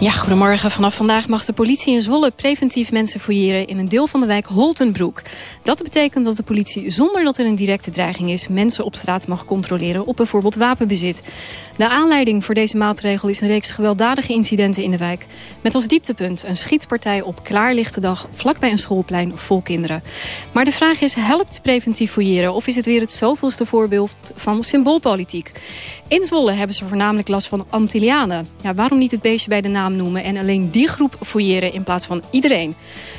Ja, goedemorgen. Vanaf vandaag mag de politie in Zwolle preventief mensen fouilleren in een deel van de wijk Holtenbroek. Dat betekent dat de politie zonder dat er een directe dreiging is mensen op straat mag controleren op bijvoorbeeld wapenbezit. De aanleiding voor deze maatregel is een reeks gewelddadige incidenten in de wijk. Met als dieptepunt een schietpartij op klaarlichte dag vlakbij een schoolplein vol kinderen. Maar de vraag is, helpt preventief fouilleren of is het weer het zoveelste voorbeeld van symboolpolitiek? In Zwolle hebben ze voornamelijk last van Antillianen. Ja, waarom niet het beestje bij de naam noemen en alleen die groep fouilleren in plaats van iedereen?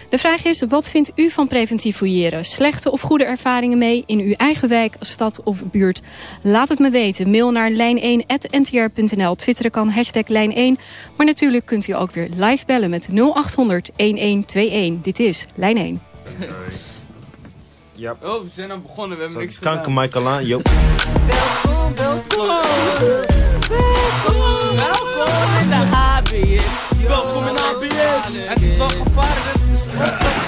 De vraag is, wat vindt u van preventief fouilleren? Slechte of goede ervaringen mee in uw eigen wijk, stad of buurt? Laat het me weten. Mail naar lijn1.ntr.nl. Twitteren kan hashtag lijn1. Maar natuurlijk kunt u ook weer live bellen met 0800 1121. Dit is Lijn 1. Ja. Oh, we zijn al begonnen. We hebben niks Kanker Michael aan, welkom. Welkom. Welkom Het is wel gevaarlijk.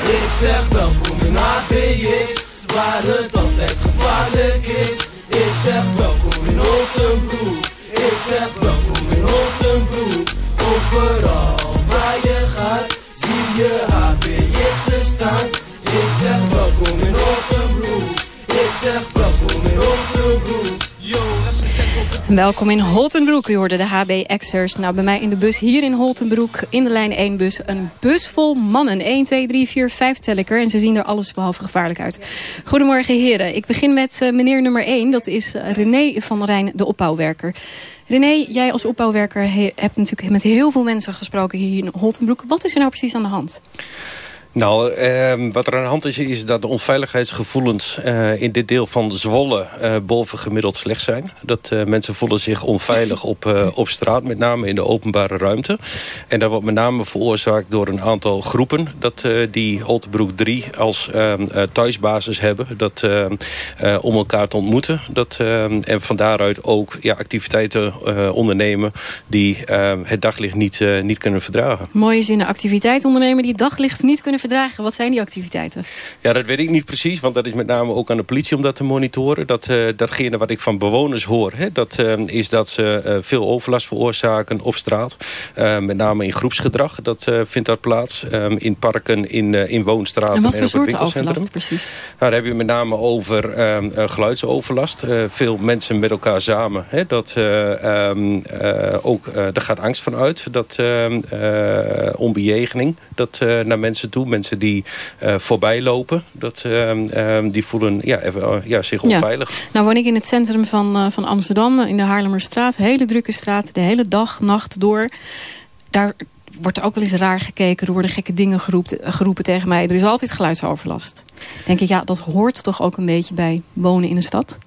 Ik zeg welkom in HBS. Waar het altijd gevaarlijk is. Ik zeg welkom in Oldenbroek. Ik zeg welkom in Oldenbroek. Overal waar je gaat, zie je HBS staan. Ik zeg welkom in Oldenbroek. Ik zeg welkom in Oldenbroek. Yo, Welkom in Holtenbroek. U hoorde de HB Xers. Nou, bij mij in de bus hier in Holtenbroek, in de lijn 1 bus, een bus vol mannen. 1, 2, 3, 4, 5 telker. En ze zien er alles behalve gevaarlijk uit. Goedemorgen heren. Ik begin met uh, meneer nummer 1. Dat is uh, René van Rijn, de opbouwwerker. René, jij als opbouwwerker hebt natuurlijk met heel veel mensen gesproken hier in Holtenbroek. Wat is er nou precies aan de hand? Nou, eh, wat er aan de hand is, is dat de onveiligheidsgevoelens uh, in dit deel van Zwolle uh, boven gemiddeld slecht zijn. Dat uh, mensen voelen zich onveilig op, op straat, met name in de openbare ruimte. En dat wordt met name veroorzaakt door een aantal groepen dat die Holtebroek 3 als ehm, thuisbasis hebben. Dat, om elkaar te ontmoeten. Dat, ehm, en van daaruit ook ja, activiteiten ondernemen die ehm, het daglicht niet, niet kunnen verdragen. Mooie zinnen, activiteiten ondernemen die het daglicht niet kunnen verdragen. Wat zijn die activiteiten? Ja, dat weet ik niet precies, want dat is met name ook aan de politie om dat te monitoren. Dat, uh, datgene wat ik van bewoners hoor, hè, dat uh, is dat ze uh, veel overlast veroorzaken op straat. met name in groepsgedrag, dat vindt dat plaats. in parken, in, in woonstraten en wat voor soort overlast precies? Nou, daar heb je met name over geluidsoverlast. veel mensen met elkaar samen. Hè, dat, um, ook, daar gaat angst van uit. Dat onbejegening dat, naar mensen toe mensen die uh, voorbij lopen, dat, uh, die voelen ja, even, ja, zich onveilig. Ja. Nou woon ik in het centrum van, van Amsterdam, in de Haarlemmerstraat. Hele drukke straat, de hele dag, nacht door. Daar wordt ook wel eens raar gekeken. Er worden gekke dingen geroepen, geroepen tegen mij. Er is altijd geluidsoverlast. denk ik, ja, dat hoort toch ook een beetje bij wonen in een stad?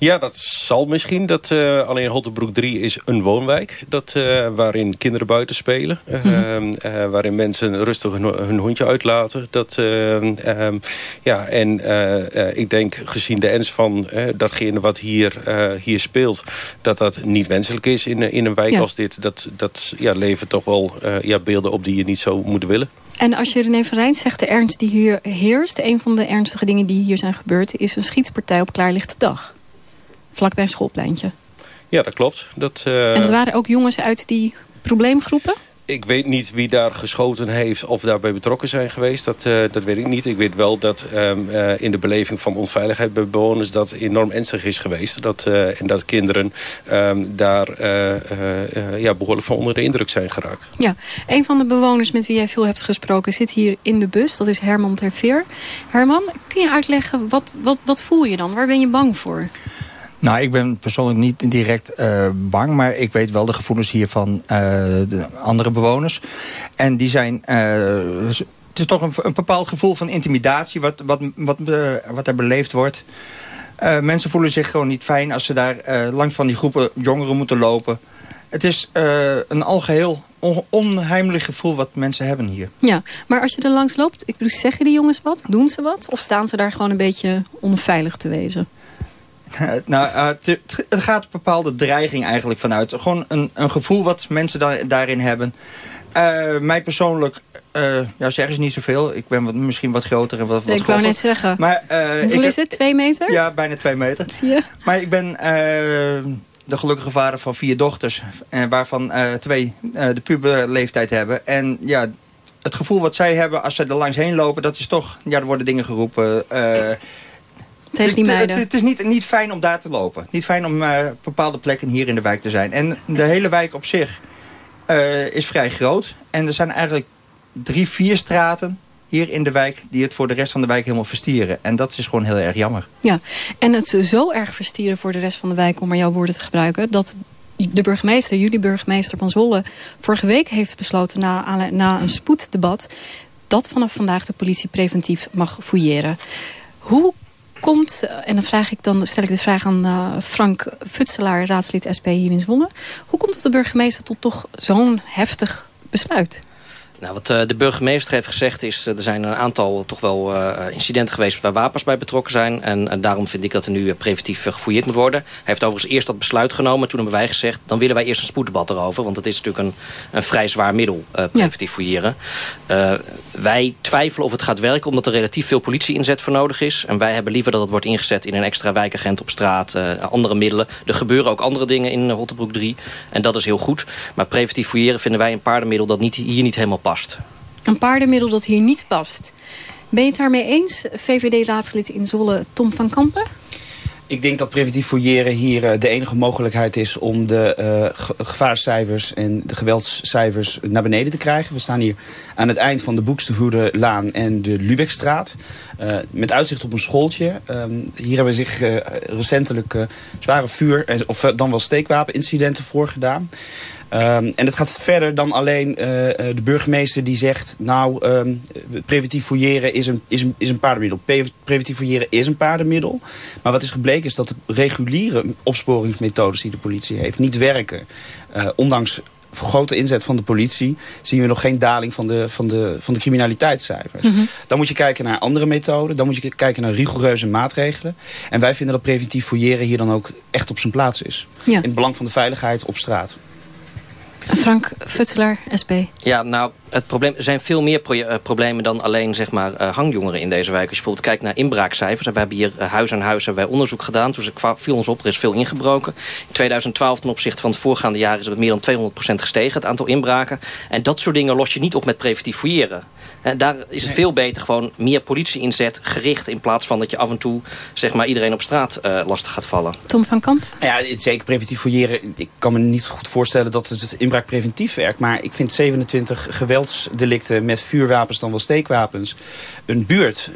Ja, dat zal misschien. Dat, uh, alleen Holtenbroek 3 is een woonwijk. Dat, uh, waarin kinderen buiten spelen. Mm uh, waarin mensen rustig hun, hun hondje uitlaten. Dat, ehm, ja, en ik denk gezien de ens van datgene wat hier, hier speelt... dat dat niet wenselijk is in, in een wijk als dit. Dat, dat ja, levert toch wel ja, beelden op die je niet zou moeten willen. En als je René van Rijn zegt, de ernst die hier heerst... een van de ernstige dingen die hier zijn gebeurd... is een schietpartij op klaarlichte dag vlakbij een schoolpleintje. Ja, dat klopt. Dat, uh... En het waren ook jongens uit die probleemgroepen? Ik weet niet wie daar geschoten heeft of daarbij betrokken zijn geweest. Dat, uh, dat weet ik niet. Ik weet wel dat um, uh, in de beleving van onveiligheid bij bewoners... dat enorm ernstig is geweest. Dat, uh, en dat kinderen um, daar ja, behoorlijk van onder de indruk zijn geraakt. Ja, een van de bewoners met wie jij veel hebt gesproken... zit hier in de bus. Dat is Herman Terveer. Herman, kun je uitleggen, wat, wat, wat voel je dan? Waar ben je bang voor? Nou, ik ben persoonlijk niet direct uh, bang... maar ik weet wel de gevoelens hier van uh, de andere bewoners. En die zijn... Uh, het is toch een, een, bepaald gevoel van intimidatie... wat, wat, wat, wat er beleefd wordt. mensen voelen zich gewoon niet fijn... als ze daar langs van die groepen jongeren moeten lopen. Het is een algeheel on onheimelijk gevoel wat mensen hebben hier. Ja, maar als je er langs loopt, ik bedoel, zeggen die jongens wat? Doen ze wat? Of staan ze daar gewoon een beetje onveilig te wezen? nou, uh, het gaat een bepaalde dreiging eigenlijk vanuit. Gewoon een, een gevoel wat mensen daarin hebben. Uh, mij persoonlijk uh, ja, zeggen ze niet zoveel. Ik ben wat, misschien wat groter en wat, wat Ik wou net zeggen. Maar, Hoeveel is het? Twee meter? Ja, bijna twee meter. zie je. Maar ik ben de gelukkige vader van vier dochters. waarvan twee de puberleeftijd hebben. En ja, het gevoel wat zij hebben als ze er langs heen lopen... dat is toch... Ja, er worden dingen geroepen... Tegen die meiden. Het, het, is niet, niet fijn om daar te lopen. Niet fijn om uh, bepaalde plekken hier in de wijk te zijn. En de hele wijk op zich uh, is vrij groot. En er zijn eigenlijk drie, vier straten hier in de wijk... die het voor de rest van de wijk helemaal verstieren. En dat is gewoon heel erg jammer. Ja, en het zo erg verstieren voor de rest van de wijk... om maar jouw woorden te gebruiken... dat de burgemeester, jullie burgemeester van Zwolle... vorige week heeft besloten na, na een spoeddebat... dat vanaf vandaag de politie preventief mag fouilleren. Hoe komt, en dan, vraag ik dan stel ik de vraag aan uh, Frank Futselaar, raadslid SP hier in Zwolle. Hoe komt het de burgemeester tot toch zo'n heftig besluit? Nou, wat uh, de burgemeester heeft gezegd is... Uh, er zijn een aantal toch wel incidenten geweest... waar wapens bij betrokken zijn. En, daarom vind ik dat er nu preventief gefouilleerd moet worden. Hij heeft overigens eerst dat besluit genomen. Toen hebben wij gezegd... dan willen wij eerst een spoeddebat erover. Want het is natuurlijk een, een vrij zwaar middel, preventief ja. fouilleren. wij twijfelen of het gaat werken... omdat er relatief veel politie-inzet voor nodig is. En wij hebben liever dat het wordt ingezet in een extra wijkagent op straat. andere middelen. Er gebeuren ook andere dingen in Rotterdam 3. En dat is heel goed. Maar preventief fouilleren vinden wij een paardenmiddel... dat niet, hier niet helemaal past past. Een paardenmiddel dat hier niet past. Ben je het daarmee eens, VVD-raadslid in Zolle Tom van Kampen? Ik denk dat preventief fouilleren hier uh, de enige mogelijkheid is... om de uh, gevaarcijfers en de geweldscijfers naar beneden te krijgen. We staan hier aan het eind van de Boekstevoerde Laan en de Lubekstraat. Uh, met uitzicht op een schooltje. Um, hier hebben zich recentelijk zware vuur- of dan wel steekwapenincidenten voorgedaan. Ehm, en het gaat verder dan alleen eh, eh, de burgemeester die zegt... nou, ehm, preventief fouilleren is een, is, een, is een paardenmiddel. Preventief fouilleren is een paardenmiddel. Maar wat is gebleken is dat de reguliere opsporingsmethodes die de politie heeft... niet werken. Uh, ondanks grote inzet van de politie... zien we nog geen daling van de, van de, van de criminaliteitscijfers. Mhm. Dan moet je kijken naar andere methoden. Dan moet je kijken naar rigoureuze maatregelen. En wij vinden dat preventief fouilleren hier dan ook echt op zijn plaats is. In het belang van de veiligheid op straat. Frank Futselaar, SP. Ja, nou, het probleem, er zijn veel meer eh, problemen dan alleen zeg maar, uh, hangjongeren in deze wijk. Als je bijvoorbeeld kijkt naar inbraakcijfers. En we hebben hier uh, huis aan huis hebben wij onderzoek gedaan. Dus ik viel ons op, er is veel ingebroken. In 2012 ten opzichte van het voorgaande jaar is het meer dan 200% gestegen. Het aantal inbraken. En dat soort dingen los je niet op met preventief fouilleren. En daar is het veel beter gewoon meer politie inzet, gericht... in plaats van dat je af en toe zeg maar, iedereen op straat lastig gaat vallen. Tom van Kamp? Ja, zeker preventief fouilleren. Ik kan me niet goed voorstellen dat het inbraak preventief werkt. Maar ik vind 27 geweld geweldsdelicten met vuurwapens dan wel steekwapens. Een buurt, 50%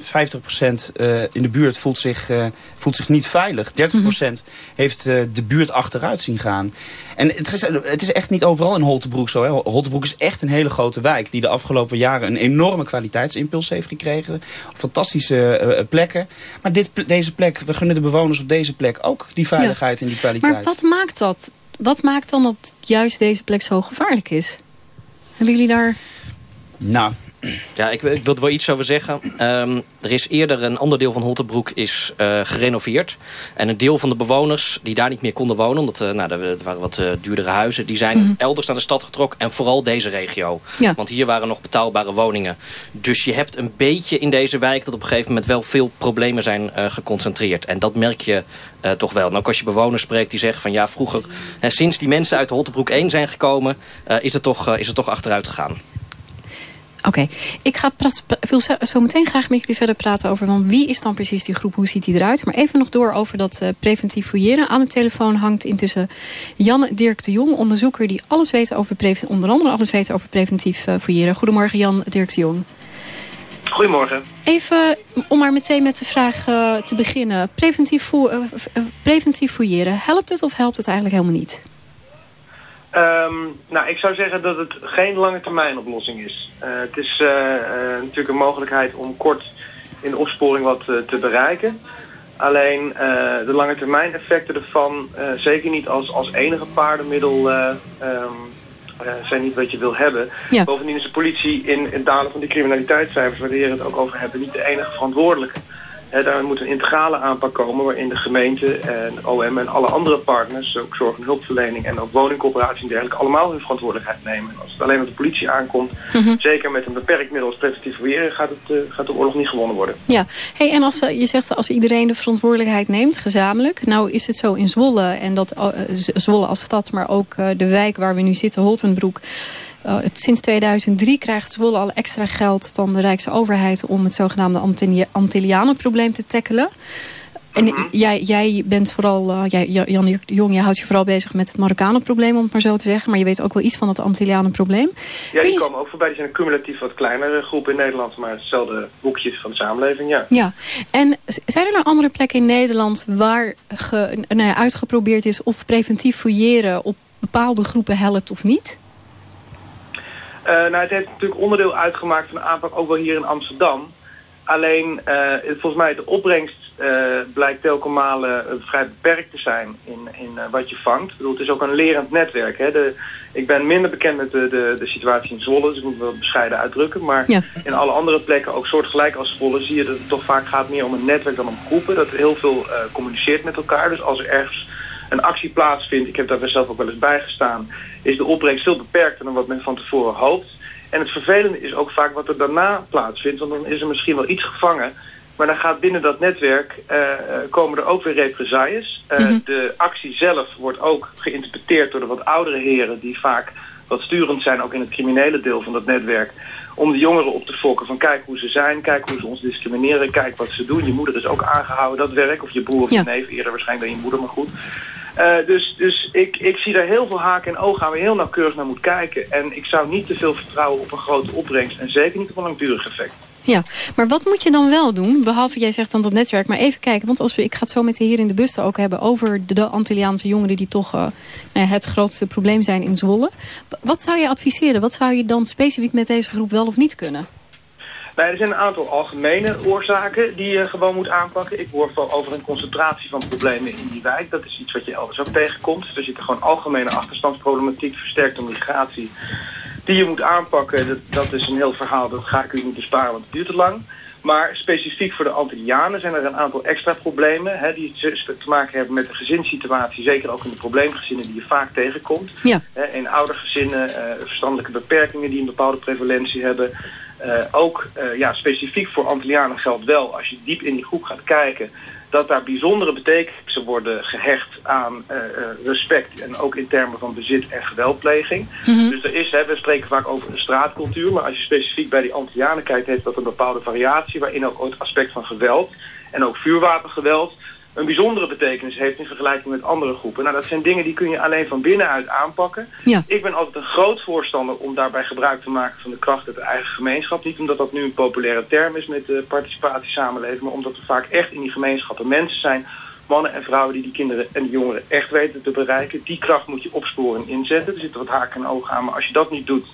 uh, in de buurt voelt zich, uh, voelt zich niet veilig. 30% mm heeft uh, de buurt achteruit zien gaan. En het is, het is echt niet overal in Holtebroek zo. Hè. Holtebroek is echt een hele grote wijk die de afgelopen jaren een enorme kwaliteitsimpuls heeft gekregen. Fantastische plekken. Maar dit, deze plek, we gunnen de bewoners op deze plek ook die veiligheid ja. en die kwaliteit. Maar wat maakt dat? Wat maakt dan dat juist deze plek zo gevaarlijk is? Hebben jullie daar nou, ja, ik, ik wil er wel iets over zeggen. Um, er is eerder een ander deel van Holtenbroek is uh, gerenoveerd. En een deel van de bewoners die daar niet meer konden wonen... omdat uh, nou, er, waren wat uh, duurdere huizen... die zijn mm -hmm. elders naar de stad getrokken. En vooral deze regio. Ja. Want hier waren nog betaalbare woningen. Dus je hebt een beetje in deze wijk... dat op een gegeven moment wel veel problemen zijn geconcentreerd. En dat merk je toch wel. En ook als je bewoners spreekt die zeggen van... ja, vroeger, sinds die mensen uit Holtenbroek 1 zijn gekomen... is, het toch, is het toch achteruit gegaan. Oké, ik ga wil zo meteen graag met jullie verder praten over... Want wie is dan precies die groep, hoe ziet die eruit? Maar even nog door over dat uh, preventief fouilleren. Aan de telefoon hangt intussen Jan Dirk de Jong... onderzoeker die alles weet over onder andere alles weet over preventief uh, fouilleren. Goedemorgen Jan Dirk de Jong. Goedemorgen. Even om maar meteen met de vraag uh, te beginnen. Preventief, preventief fouilleren, helpt het of helpt het eigenlijk helemaal niet? Um, nou, ik zou zeggen dat het geen lange termijn oplossing is. Uh, het is uh, uh, natuurlijk een mogelijkheid om kort in de opsporing wat te bereiken. Alleen de lange termijn effecten ervan, zeker niet als, als enige paardenmiddel, um, zijn niet wat je wil hebben. Ja. Bovendien is de politie in het dalen van die criminaliteitscijfers, waar de heren het ook over hebben, niet de enige verantwoordelijke daar moet een integrale aanpak komen waarin de gemeente en OM en alle andere partners, ook zorg- en hulpverlening en ook woningcoöperatie en dergelijke, allemaal hun verantwoordelijkheid nemen. En als het alleen op de politie aankomt, mhm. zeker met een beperkt middel als preventief gaat, het, uh, gaat de oorlog niet gewonnen worden. Ja, hey, en als je zegt als iedereen de verantwoordelijkheid neemt, gezamenlijk, nou is het zo in Zwolle en dat uh, Zwolle als stad, maar ook uh, de wijk waar we nu zitten, Holtenbroek, uh, sinds 2003 krijgt Zwolle al extra geld van de Rijkse overheid... om het zogenaamde Antillianenprobleem te tackelen. En mhm. jij, jij bent vooral, uh, jij, Jan Jong, jij houdt je vooral bezig met het Marokkanenprobleem, om het maar zo te zeggen. Maar je weet ook wel iets van het Antillianenprobleem. Ja, die komen ook voorbij. Die zijn een cumulatief wat kleinere groep in Nederland, maar hetzelfde boekjes van de samenleving, ja. Ja, en zijn er nou andere plekken in Nederland waar ge, nou ja, uitgeprobeerd is of preventief fouilleren op bepaalde groepen helpt of niet? Uh, nou, het heeft natuurlijk onderdeel uitgemaakt van de aanpak ook wel hier in Amsterdam. Alleen, uh, volgens mij de opbrengst uh, blijkt telkens malen vrij beperkt te zijn in, in wat je vangt. Ik bedoel, het is ook een lerend netwerk. Hè. De, ik ben minder bekend met de, de, de situatie in Zwolle, dus ik moet wel bescheiden uitdrukken. Maar in alle andere plekken, ook soortgelijk als Zwolle, zie je dat het toch vaak gaat meer om een netwerk dan om groepen. Dat er heel veel communiceert met elkaar. Dus als er ergens een actie plaatsvindt, ik heb daar zelf ook wel eens bij gestaan, is de opbrengst veel beperkter dan wat men van tevoren hoopt. En het vervelende is ook vaak wat er daarna plaatsvindt, want dan is er misschien wel iets gevangen, maar dan gaat binnen dat netwerk, uh, komen er ook weer represailles. Uh, mm De actie zelf wordt ook geïnterpreteerd door de wat oudere heren, die vaak wat sturend zijn, ook in het criminele deel van dat netwerk, om de jongeren op te fokken van kijk hoe ze zijn, kijk hoe ze ons discrimineren, kijk wat ze doen. Je moeder is ook aangehouden, dat werk, of je broer of je neef, eerder waarschijnlijk dan je moeder, maar goed. Uh, dus dus ik, ik zie daar heel veel haken en ogen aan waar heel nauwkeurig naar moet kijken. En ik zou niet te veel vertrouwen op een grote opbrengst en zeker niet op een langdurig effect. Ja, maar wat moet je dan wel doen? Behalve, jij zegt dan dat netwerk, maar even kijken. Want als we, ik ga het zo met de heer in de bus ook hebben... over de, Antilliaanse jongeren die toch uh, het grootste probleem zijn in Zwolle. Wat zou je adviseren? Wat zou je dan specifiek met deze groep wel of niet kunnen? Nou, er zijn een aantal algemene oorzaken die je gewoon moet aanpakken. Ik hoor wel over een concentratie van problemen in die wijk. Dat is iets wat je elders ook tegenkomt. Dus er zit gewoon algemene achterstandsproblematiek, versterkte migratie... die je moet aanpakken. Dat, dat is een heel verhaal, dat ga ik u niet besparen, want het duurt te lang. Maar specifiek voor de Antillianen zijn er een aantal extra problemen... Hè, die te maken hebben met de gezinssituatie. Zeker ook in de probleemgezinnen die je vaak tegenkomt. Ja. Hè, in oudergezinnen, uh, verstandelijke beperkingen die een bepaalde prevalentie hebben... Uh, ook uh, ja, specifiek voor Antillianen geldt wel, als je diep in die groep gaat kijken, dat daar bijzondere betekenissen worden gehecht aan uh, respect en ook in termen van bezit en geweldpleging. Mm -hmm. Dus er is, hè, we spreken vaak over een straatcultuur, maar als je specifiek bij die Antillianen kijkt, heeft dat een bepaalde variatie waarin ook het aspect van geweld en ook vuurwapengeweld een bijzondere betekenis heeft in vergelijking met andere groepen. Nou, dat zijn dingen die kun je alleen van binnenuit aanpakken. Ja. Ik ben altijd een groot voorstander om daarbij gebruik te maken van de kracht uit de eigen gemeenschap. Niet omdat dat nu een populaire term is met de participatiesamenleving, maar omdat er vaak echt in die gemeenschappen mensen zijn, mannen en vrouwen die die kinderen en die jongeren echt weten te bereiken. Die kracht moet je opsporen en inzetten. Er zitten wat haken en ogen aan, maar als je dat niet doet,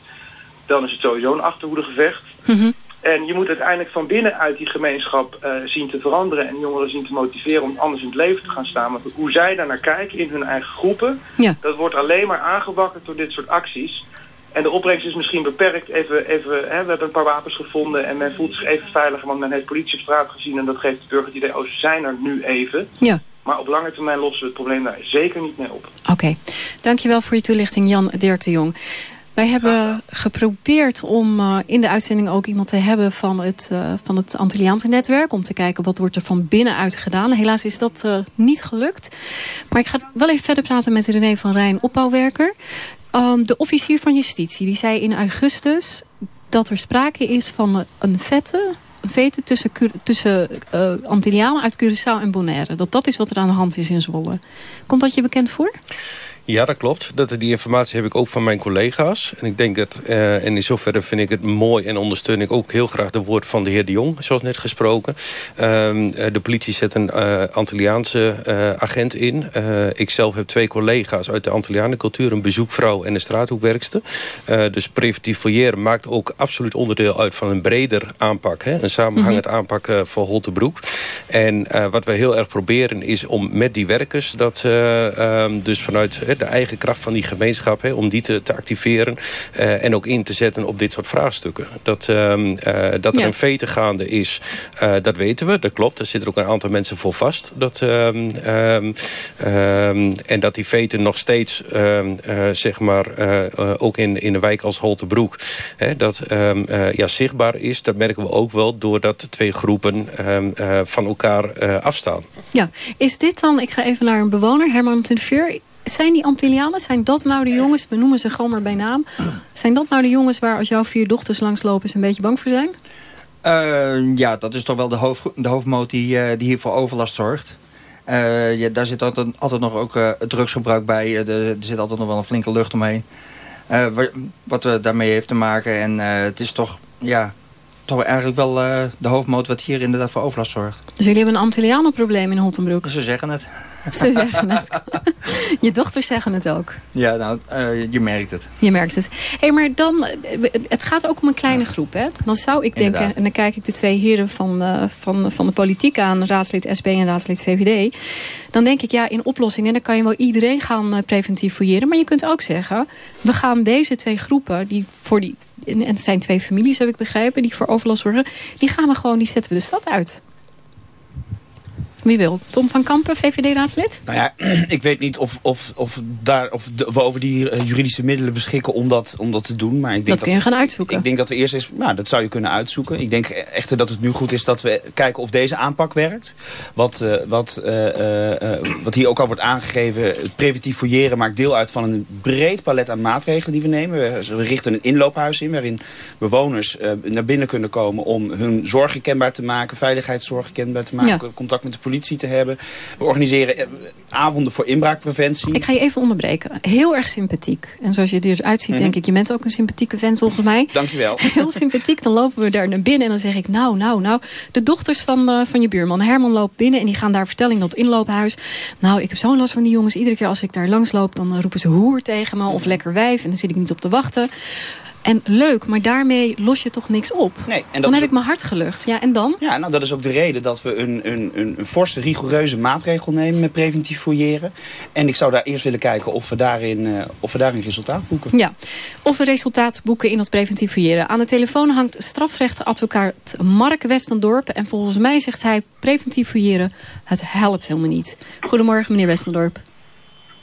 dan is het sowieso een achterhoedegevecht. Mm -hmm. En je moet uiteindelijk van binnenuit die gemeenschap uh, zien te veranderen... en jongeren zien te motiveren om anders in het leven te gaan staan. Want hoe zij daar naar kijken in hun eigen groepen... Ja. dat wordt alleen maar aangewakkerd door dit soort acties. En de opbrengst is misschien beperkt. Even, even, hè, we hebben een paar wapens gevonden en men voelt zich even veiliger... want men heeft politie op straat gezien en dat geeft de burger het idee... oh, ze zijn er nu even. Ja. Maar op lange termijn lossen we het probleem daar zeker niet mee op. Oké, okay. dankjewel voor je toelichting Jan Dirk de Jong. Wij hebben geprobeerd om uh, in de uitzending ook iemand te hebben van het, uh, van het Antilliaanse netwerk. Om te kijken wat wordt er van binnenuit gedaan. Helaas is dat uh, niet gelukt. Maar ik ga wel even verder praten met René van Rijn, opbouwwerker. Um, de officier van justitie die zei in augustus dat er sprake is van een vette, een vete tussen, tussen uh, Antillianen uit Curaçao en Bonaire. Dat dat is wat er aan de hand is in Zwolle. Komt dat je bekend voor? Ja, dat klopt. Dat, die informatie heb ik ook van mijn collega's. En ik denk dat, uh, en in zoverre vind ik het mooi en ondersteun ik ook heel graag de woord van de heer De Jong, zoals net gesproken. Uh, de politie zet een uh, Antilliaanse uh, agent in. Ik zelf heb twee collega's uit de Antillianencultuur, een bezoekvrouw en een straathoekwerkster. Dus preventief fouilleren maakt ook absoluut onderdeel uit van een breder aanpak. Hè? Een samenhangend mm -hmm. aanpak voor Holtebroek. En wat we heel erg proberen is om met die werkers dat um, dus vanuit de eigen kracht van die gemeenschap... Hè, om die te, te activeren uh, en ook in te zetten op dit soort vraagstukken. Dat, um, uh, dat er ja. een vete gaande is, uh, dat weten we, dat klopt. Er zitten ook een aantal mensen voor vast. Dat, um, um, en dat die veten nog steeds zeg maar, ook in, in een wijk als Holtebroek... Hè, dat ja, zichtbaar is, dat merken we ook wel... doordat de twee groepen van elkaar afstaan. Ja, is dit dan, ik ga even naar een bewoner, Herman ten zijn die Antillianen, zijn dat nou de jongens, we noemen ze gewoon maar bij naam. Zijn dat nou de jongens waar als jouw vier dochters langslopen ze een beetje bang voor zijn? Uh, ja, dat is toch wel de, hoofd, de hoofdmoot die, uh, die hier voor overlast zorgt. Uh, ja, daar zit altijd, altijd nog ook drugsgebruik bij. De, er zit altijd nog wel een flinke lucht omheen. wat daarmee heeft te maken. En het is toch, ja, toch eigenlijk wel de hoofdmoot wat hier inderdaad voor overlast zorgt. Dus jullie hebben een Antillianenprobleem in Hottenbroek? Ze zeggen het. Ze zeggen het. Je dochters zeggen het ook. Ja, nou, uh, je merkt het. Je merkt het. hey, maar dan, het gaat ook om een kleine groep, hè? Dan zou ik denken, Inderdaad. en dan kijk ik de twee heren van, uh, van, van de politiek aan, raadslid SB en raadslid VVD. Dan denk ik, ja, in oplossingen, dan kan je wel iedereen gaan preventief fouilleren. Maar je kunt ook zeggen, we gaan deze twee groepen, die voor die, en het zijn twee families, heb ik begrepen, die voor overlast zorgen, die gaan we gewoon, die zetten we de stad uit. Wie wil? Tom van Kampen, VVD-raadslid? Nou ja, ik weet niet of, of, of, daar, of we over die uh, juridische middelen beschikken om dat, om dat te doen. Maar ik denk dat, dat kun je gaan uitzoeken. Ik denk dat we eerst eens, nou, dat zou je kunnen uitzoeken. Ik denk echter dat het nu goed is dat we kijken of deze aanpak werkt. Wat, uh, wat, uh, wat hier ook al wordt aangegeven, het preventief fouilleren maakt deel uit van een breed palet aan maatregelen die we nemen. We, we richten een inloophuis in waarin bewoners naar binnen kunnen komen om hun zorgen kenbaar te maken, veiligheidszorg kenbaar te maken, ja. contact met de politie politie te hebben. We organiseren eh, avonden voor inbraakpreventie. Ik ga je even onderbreken. Heel erg sympathiek. En zoals je er dus uitziet, Mhm. denk ik... je bent ook een sympathieke vent volgens mij. Dankjewel. Heel sympathiek. Dan lopen we daar naar binnen en dan zeg ik... nou, nou, nou. De dochters van, eh, van je buurman Herman loopt binnen... en die gaan daar vertellen in dat inloophuis. Nou, ik heb zo'n last van die jongens. Iedere keer als ik daar langs loop... dan roepen ze hoer tegen me of lekker wijf. En dan zit ik niet op te wachten. En leuk, maar daarmee los je toch niks op? Nee, en dat dan heb ook- ik mijn hart gelucht. Ja, en dan? Ja, nou dat is ook de reden dat we een, een, een, een forse, rigoureuze maatregel nemen met preventief fouilleren. En ik zou daar eerst willen kijken of we daarin, eh, of we daarin resultaat boeken. Ja, of we resultaat boeken in dat preventief fouilleren. Aan de telefoon hangt strafrechtadvocaat Mark Westendorp. En volgens mij zegt hij preventief fouilleren, het helpt helemaal niet. Goedemorgen meneer Westendorp.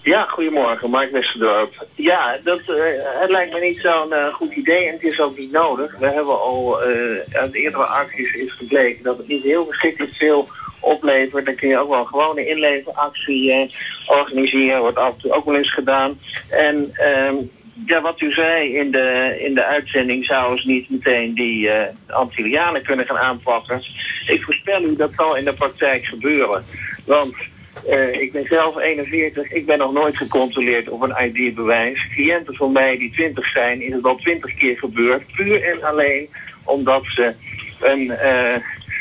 Ja, goedemorgen, Mark Westerdorp. Ja, dat, eh, het lijkt me niet zo'n eh, goed idee en het is ook niet nodig. We hebben al eh, uit eerdere acties is gebleken dat het niet heel verschrikkelijk veel oplevert. Dan kun je ook wel gewoon een inleveractie organiseren, wordt af en toe ook wel eens gedaan. En ehm, ja, wat u zei in de, in de uitzending, zou ze niet meteen die Antillianen kunnen gaan aanpakken. Ik voorspel u, dat zal in de praktijk gebeuren. Want eh, ik ben zelf 41. Ik ben nog nooit gecontroleerd op een ID-bewijs. Cliënten van mij die 20 zijn, is het al 20 keer gebeurd. Puur en alleen omdat ze een eh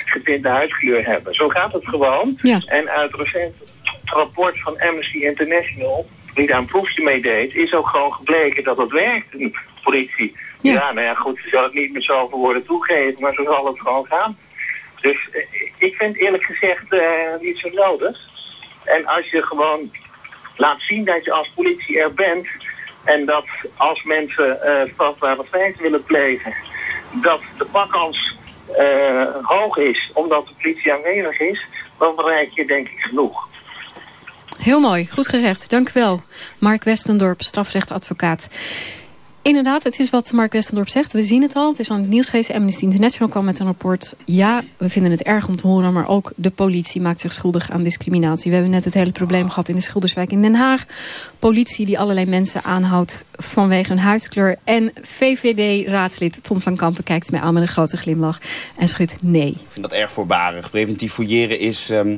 getinte huidskleur hebben. Zo gaat het gewoon. En uit recent rapport van Amnesty International, die daar een proefje mee deed, is ook gewoon gebleken dat het werkt, de politie. Ja. nou ja, goed, ze zal het niet met zoveel woorden toegeven, maar zo zal het gewoon gaan. Dus eh, ik vind eerlijk gezegd niet zo nodig. En als je gewoon laat zien dat je als politie er bent en dat als mensen eh strafbare feiten willen plegen, dat de pakkans eh, hoog is omdat de politie aanwezig is, dan bereik je denk ik genoeg. Heel mooi, goed gezegd. Dank u wel. Mark Westendorp, strafrechtadvocaat. Inderdaad, het is wat Mark Westendorp zegt. We zien het al. Het is aan het nieuws geweest. Amnesty International kwam met een rapport. Ja, we vinden het erg om te horen. Maar ook de politie maakt zich schuldig aan discriminatie. We hebben net het hele probleem gehad in de Schilderswijk in Den Haag. Politie die allerlei mensen aanhoudt vanwege hun huidskleur. En VVD-raadslid Tom van Kampen kijkt mij aan met een grote glimlach. En schudt nee. Ik vind dat erg voorbarig. Preventief fouilleren is, ehm,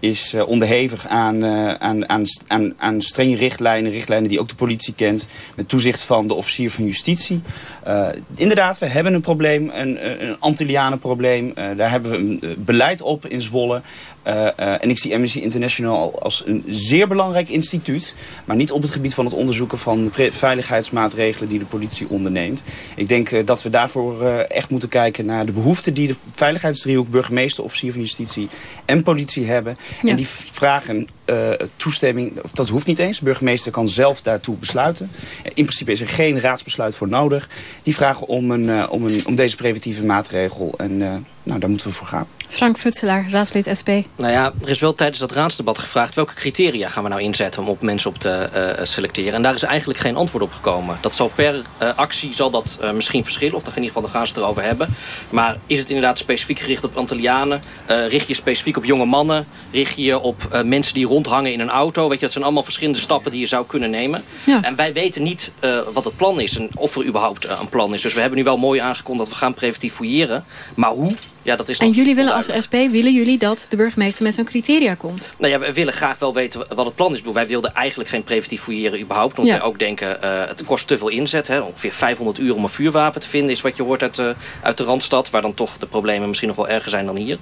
is eh, onderhevig aan, eh, aan, aan, aan, aan strenge richtlijnen. Richtlijnen die ook de politie kent. Met toezicht van de officier van justitie. Eh, inderdaad, we hebben een probleem. Een, een Antillianenprobleem. Daar hebben we een beleid op in Zwolle. Eh, eh, en ik zie Amnesty International als een zeer belangrijk instituut. Maar niet op het gebied van het onderzoeken van de veiligheidsmaatregelen die de politie onderneemt. Ik denk eh, dat we daarvoor echt moeten kijken naar de behoeften die de veiligheidsdriehoek, burgemeester, officier van justitie en politie hebben. Ja. En die vragen eh, toestemming, of dat hoeft niet eens. De burgemeester kan zelf daartoe besluiten. In principe is er geen raadsbesluit voor nodig. Die vragen om, een, eh, om, een, om deze preventieve maatregel. En eh, nou, daar moeten we voor gaan. Frank Futselaar, raadslid SP. Nou ja, er is wel tijdens dat raadsdebat gevraagd... welke criteria gaan we nou inzetten om op mensen op te eh, selecteren. En daar is eigenlijk geen antwoord op gekomen. Dat zal per eh, actie zal dat misschien verschillen. Of in ieder geval, gaan ze het erover hebben. Maar is het inderdaad specifiek gericht op Antillianen? Eh, richt je specifiek op jonge mannen? Richt je je op eh, mensen die rondhangen in een auto? Weet je, dat zijn allemaal verschillende stappen die je zou kunnen nemen. Ja. En wij weten niet eh, wat het plan is en of er überhaupt eh, een plan is. Dus we hebben nu wel mooi aangekondigd dat we gaan preventief fouilleren. Maar hoe? Ja, dat is En jullie willen als. SP, willen jullie dat de burgemeester met zo'n criteria komt? Nou ja, we willen graag wel weten wat het plan is. Wij wilden eigenlijk geen preventief fouilleren überhaupt. Omdat Ja. wij ook denken, eh, het kost te veel inzet. Hè. Ongeveer 500 uur om een vuurwapen te vinden... is wat je hoort uit, de uit de Randstad. Waar dan toch de problemen misschien nog wel erger zijn dan hier.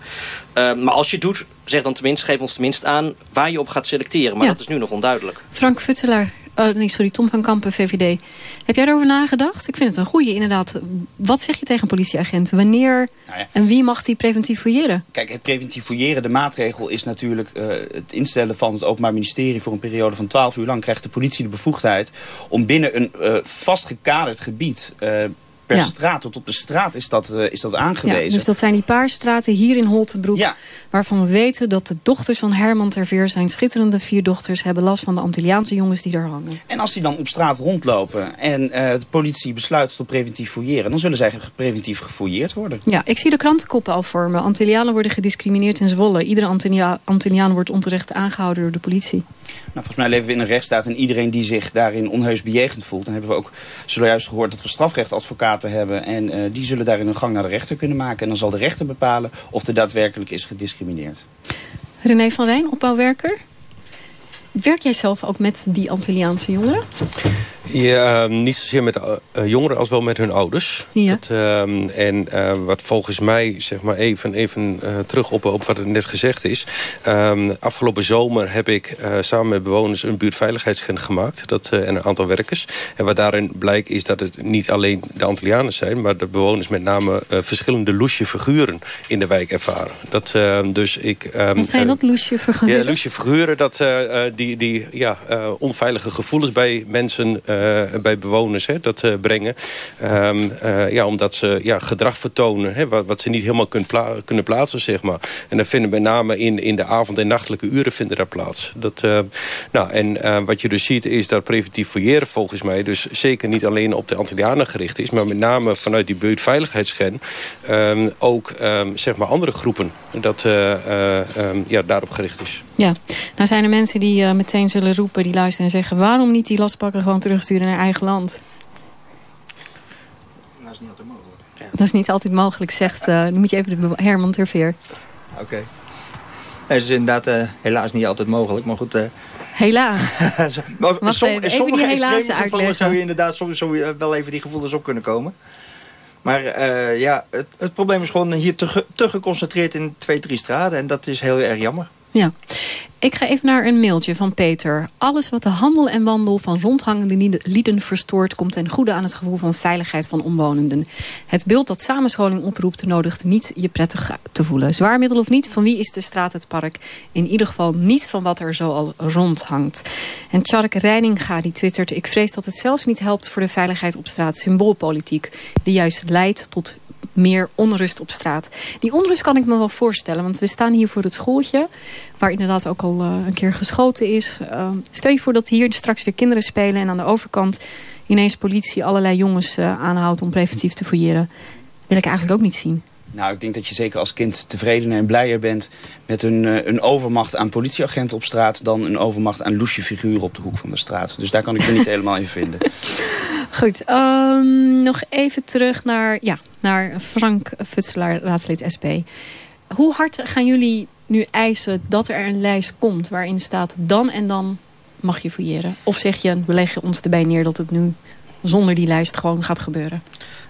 Eh, maar als je het doet, zeg dan tenminste, geef ons tenminste aan... waar je op gaat selecteren. Maar Ja. dat is nu nog onduidelijk. Frank Futselaar, oh, nee, sorry, Tom van Kampen, VVD. Heb jij erover nagedacht? Ik vind het een goeie, inderdaad. Wat zeg je tegen een politieagent? Wanneer Nou ja. en wie mag die preventief fouilleren? Kijk, het preventief fouilleren, de maatregel is natuurlijk eh, het instellen van het Openbaar Ministerie voor een periode van 12 uur lang krijgt de politie de bevoegdheid om binnen een eh, vastgekaderd gebied eh, per Ja. straat tot op de straat is dat, eh, is dat aangewezen. Ja, dus dat zijn die paar straten hier in Holtenbroek... waarvan we weten dat de dochters van Herman Terveer... zijn schitterende vier dochters, hebben last van de Antilliaanse jongens die daar hangen. En als die dan op straat rondlopen en eh, de politie besluit tot preventief fouilleren, dan zullen zij preventief gefouilleerd worden. Ja, ik zie de krantenkoppen al vormen. Antillianen worden gediscrimineerd in Zwolle. Iedere Antillia Antilliaan wordt onterecht aangehouden door de politie. Nou, volgens mij leven we in een rechtsstaat en iedereen die zich daarin onheus bejegend voelt. Dan hebben we ook zojuist gehoord dat we strafrechtadvocaten hebben. En eh, die zullen daarin een gang naar de rechter kunnen maken. En dan zal de rechter bepalen of er daadwerkelijk is gediscrimineerd. René van Rijn, opbouwwerker. Werk jij zelf ook met die Antilliaanse jongeren? Ja, ehm, niet zozeer met uh, jongeren als wel met hun ouders. Ja. Dat, ehm, en uh, wat volgens mij, zeg maar even, even uh, terug op, op wat er net gezegd is. Afgelopen zomer heb ik samen met bewoners een buurtveiligheidsgen gemaakt. Dat, en een aantal werkers. En wat daarin blijkt is dat het niet alleen de Antillianen zijn... maar de bewoners met name verschillende loesje figuren in de wijk ervaren. Dat, dus ik, wat zijn dat, loesje figuren? Ja, loesje figuren, dat, die, die ja, onveilige gevoelens bij mensen... Uh, bij bewoners hè, dat uh, brengen. Um, uh, ja, omdat ze ja, gedrag vertonen hè, wat, wat, ze niet helemaal kunnen, kunnen plaatsen. Zeg maar. En dat vinden met name in, in de avond- en nachtelijke uren vinden daar plaats. Dat, nou, en wat je dus ziet is dat preventief fouilleren volgens mij... dus zeker niet alleen op de Antillianen gericht is... maar met name vanuit die buurtveiligheidsgen... Um, ook um, zeg maar andere groepen dat ja, daarop gericht is. Ja, nou zijn er mensen die meteen zullen roepen, die luisteren en zeggen... waarom niet die lastpakken gewoon terugsturen naar eigen land? Dat is niet altijd mogelijk. Dat is niet altijd mogelijk, zegt... Uh, dan moet je even de Herman Terveer. Oké. Okay. Nee, dat is inderdaad uh, helaas niet altijd mogelijk, maar goed... Uh... Helaas? maar, Wacht som, even, even die helaas uitleggen. zou je inderdaad soms wel even die gevoelens op kunnen komen. Maar uh, ja, het, het, probleem is gewoon hier te, te geconcentreerd in twee, drie straten. En dat is heel erg jammer. Ja. Ik ga even naar een mailtje van Peter. Alles wat de handel en wandel van rondhangende lieden verstoort... komt ten goede aan het gevoel van veiligheid van omwonenden. Het beeld dat samenscholing oproept nodigt niet je prettig te voelen. Zwaarmiddel of niet, van wie is de straat het park? In ieder geval niet van wat er zo al rondhangt. En Tjark Reininga die twittert... ik vrees dat het zelfs niet helpt voor de veiligheid op straat symboolpolitiek... die juist leidt tot meer onrust op straat. Die onrust kan ik me wel voorstellen, want we staan hier voor het schooltje... waar inderdaad ook al uh, een keer geschoten is. Uh, stel je voor dat hier straks weer kinderen spelen... en aan de overkant ineens politie allerlei jongens uh, aanhoudt om preventief te fouilleren. Wil ik eigenlijk ook niet zien. Nou, ik denk dat je zeker als kind tevredener en blijer bent... met een, een overmacht aan politieagenten op straat... dan een overmacht aan loesje figuren op de hoek van de straat. Dus daar kan ik me niet helemaal in vinden. Goed, um, nog even terug naar, ja, naar Frank Futselaar, raadslid SP. Hoe hard gaan jullie nu eisen dat er een lijst komt... waarin staat dan en dan mag je fouilleren? Of zeg je, we leggen ons erbij neer dat het nu zonder die lijst gewoon gaat gebeuren?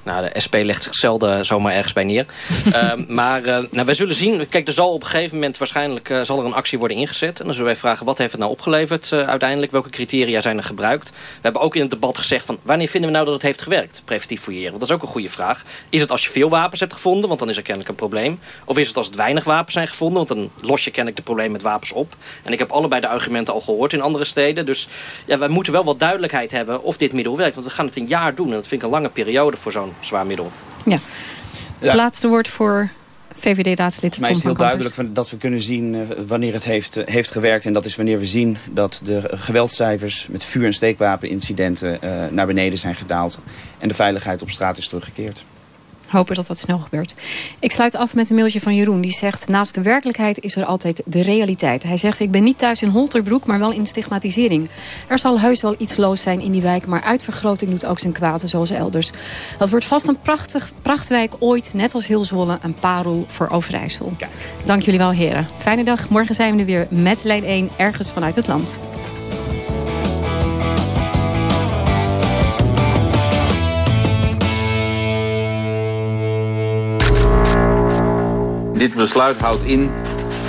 Nou, de SP legt zich zelden zomaar ergens bij neer. uh, maar uh, nou, wij zullen zien. Kijk, er zal op een gegeven moment waarschijnlijk uh, zal er een actie worden ingezet. En dan zullen wij vragen, wat heeft het nou opgeleverd uiteindelijk? Welke criteria zijn er gebruikt? We hebben ook in het debat gezegd van, wanneer vinden we nou dat het heeft gewerkt? Preventief fouilleren. Dat is ook een goede vraag. Is het als je veel wapens hebt gevonden? Want dan is er kennelijk een probleem. Of is het als het weinig wapens zijn gevonden? Want dan los je kennelijk de probleem met wapens op. En ik heb allebei de argumenten al gehoord in andere steden. Dus ja, wij moeten wel wat duidelijkheid hebben of dit middel werkt. Want gaan het een jaar doen. En dat vind ik een lange periode voor zo'n zwaar middel. Ja. Het laatste woord voor VVD-raadslid Voor mij is het heel duidelijk dat we kunnen zien wanneer het heeft, heeft gewerkt. En dat is wanneer we zien dat de geweldscijfers met vuur- en steekwapenincidenten uh, naar beneden zijn gedaald. En de veiligheid op straat is teruggekeerd. Hopen dat dat snel gebeurt. Ik sluit af met een mailtje van Jeroen. Die zegt, naast de werkelijkheid is er altijd de realiteit. Hij zegt, ik ben niet thuis in Holterbroek, maar wel in stigmatisering. Er zal heus wel iets loos zijn in die wijk... maar uitvergroting doet ook zijn kwaad, zoals elders. Dat wordt vast een prachtig, prachtwijk ooit, net als heel Zwolle... een parel voor Overijssel. Kijk. Dank jullie wel, heren. Fijne dag. Morgen zijn we er weer met lijn 1, ergens vanuit het land. Dit besluit houdt in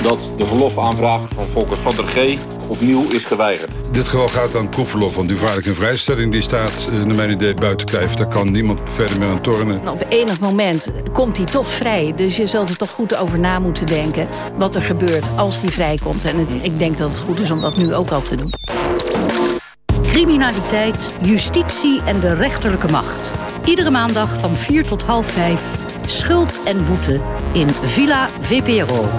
dat de verlofaanvraag van Volker van der G opnieuw is geweigerd. Dit geval gaat aan proefverlof, want die vaarlijke vrijstelling die staat naar mijn idee buiten kijf. Daar kan niemand verder meer aan tornen. Op enig moment komt hij toch vrij. Dus je zult er toch goed over na moeten denken wat er gebeurt als hij vrijkomt. En ik denk dat het goed is om dat nu ook al te doen. Criminaliteit, justitie en de rechterlijke macht. Iedere maandag van 4 tot half 5. Schuld en boete in Villa VPRO.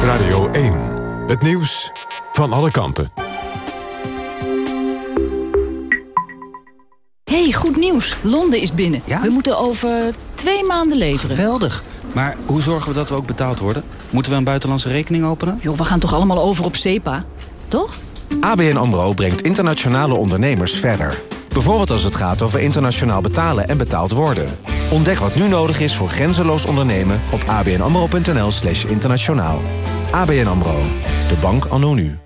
Radio 1. Het nieuws van alle kanten. hey, goed nieuws. Londen is binnen. We moeten over twee maanden leveren. Geweldig. Maar hoe zorgen we dat we ook betaald worden? Moeten we een buitenlandse rekening openen? Joh, we gaan toch allemaal over op SEPA? Toch? ABN AMRO brengt internationale ondernemers verder. Bijvoorbeeld als het gaat over internationaal betalen en betaald worden. Ontdek wat nu nodig is voor grenzeloos ondernemen op abnamro.nl slash internationaal. ABN AMRO. De bank anno nu.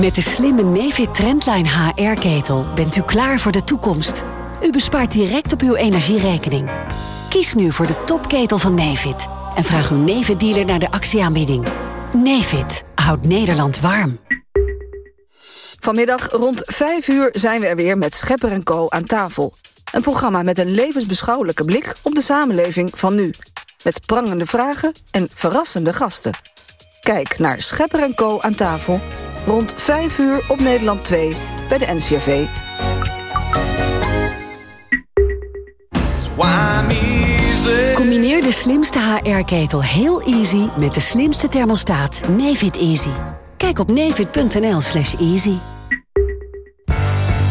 Met de slimme Nefit Trendline HR-ketel bent u klaar voor de toekomst. U bespaart direct op uw energierekening. Kies nu voor de topketel van Nefit. En vraag uw Nefit-dealer naar de actieaanbieding. Nefit houdt Nederland warm. Vanmiddag rond 5 uur zijn we er weer met Schepper en Co. aan tafel. Een programma met een levensbeschouwelijke blik op de samenleving van nu. Met prangende vragen en verrassende gasten. Kijk naar Schepper en Co. aan tafel rond 5 uur op Nederland 2 bij de NCRV. Combineer de slimste HR-ketel heel easy met de slimste thermostaat Nefit Easy. Kijk op nefit.nl slash easy.